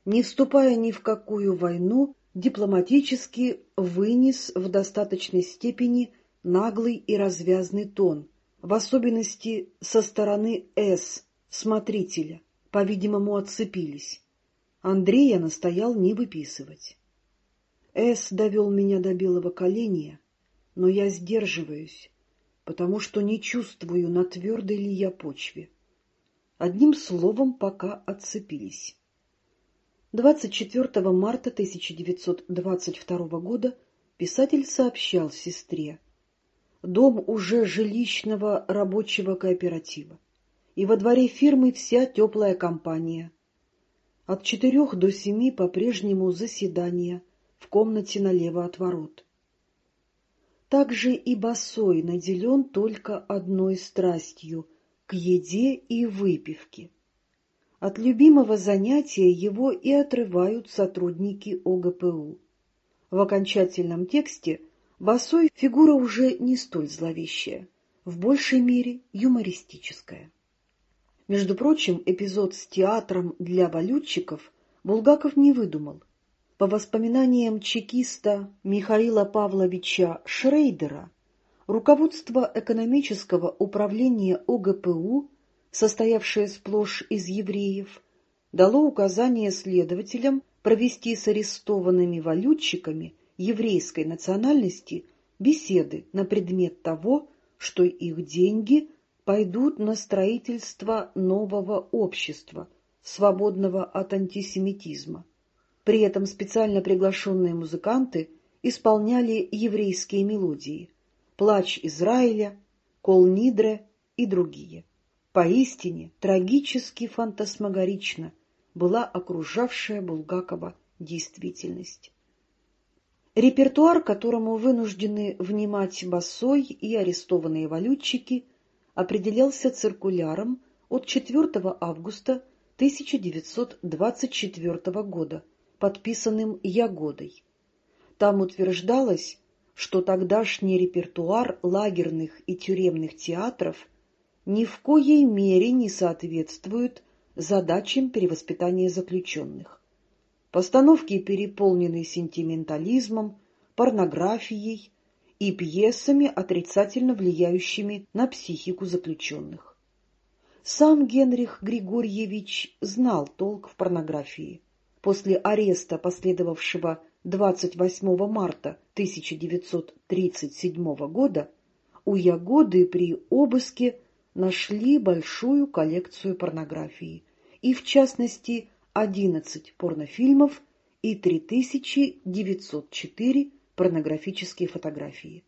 Не вступая ни в какую войну, дипломатически вынес в достаточной степени наглый и развязный тон, в особенности со стороны С, смотрителя, по-видимому, отцепились. Андрея настоял не выписывать. С довел меня до белого коленя, но я сдерживаюсь, потому что не чувствую, на твердой ли я почве. Одним словом, пока отцепились. 24 марта 1922 года писатель сообщал сестре. дом уже жилищного рабочего кооператива, и во дворе фирмы вся теплая компания. От четырех до семи по-прежнему заседания в комнате налево от ворот. Также и босой наделен только одной страстью — к еде и выпивке. От любимого занятия его и отрывают сотрудники ОГПУ. В окончательном тексте Босой фигура уже не столь зловещая, в большей мере юмористическая. Между прочим, эпизод с театром для валютчиков Булгаков не выдумал. По воспоминаниям чекиста Михаила Павловича Шрейдера, руководство экономического управления ОГПУ, состоявшее сплошь из евреев, дало указание следователям провести с арестованными валютчиками еврейской национальности беседы на предмет того, что их деньги пойдут на строительство нового общества, свободного от антисемитизма. При этом специально приглашенные музыканты исполняли еврейские мелодии «Плач Израиля», «Кол Нидре» и другие. Поистине трагически фантасмагорично была окружавшая Булгакова действительность. Репертуар, которому вынуждены внимать Басой и арестованные валютчики, определялся циркуляром от 4 августа 1924 года, подписанным Ягодой. Там утверждалось, что тогдашний репертуар лагерных и тюремных театров ни в коей мере не соответствует задачам перевоспитания заключенных. Постановки переполнены сентиментализмом, порнографией и пьесами, отрицательно влияющими на психику заключенных. Сам Генрих Григорьевич знал толк в порнографии. После ареста, последовавшего 28 марта 1937 года, у Ягоды при обыске нашли большую коллекцию порнографии и, в частности, 11 порнофильмов и 3904 порнографические фотографии.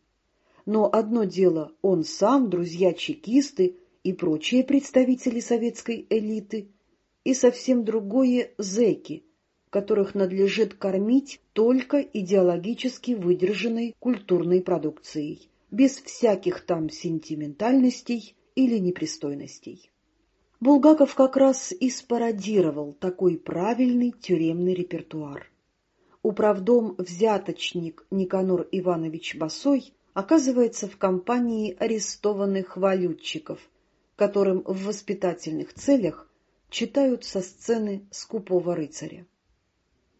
Но одно дело он сам, друзья-чекисты и прочие представители советской элиты, и совсем другое – зэки, которых надлежит кормить только идеологически выдержанной культурной продукцией, без всяких там сентиментальностей или непристойностей. Булгаков как раз и спародировал такой правильный тюремный репертуар. Управдом взяточник Никанор Иванович Басой оказывается в компании арестованных валютчиков, которым в воспитательных целях читают со сцены «Скупого рыцаря».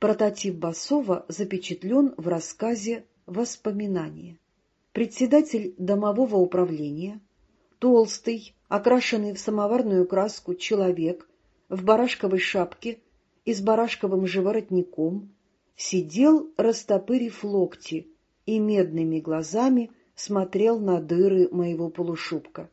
Прототип Басова запечатлен в рассказе «Воспоминания». Председатель домового управления, толстый, окрашенный в самоварную краску человек в барашковой шапке и с барашковым же воротником сидел, растопырив локти, и медными глазами смотрел на дыры моего полушубка.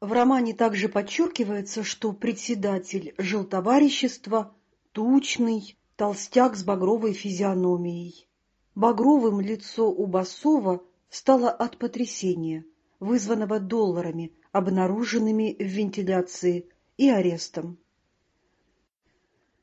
В романе также подчеркивается, что председатель жилтоварищества — тучный, толстяк с багровой физиономией. Багровым лицо у Басова стало от потрясения, вызванного долларами, обнаруженными в вентиляции, и арестом.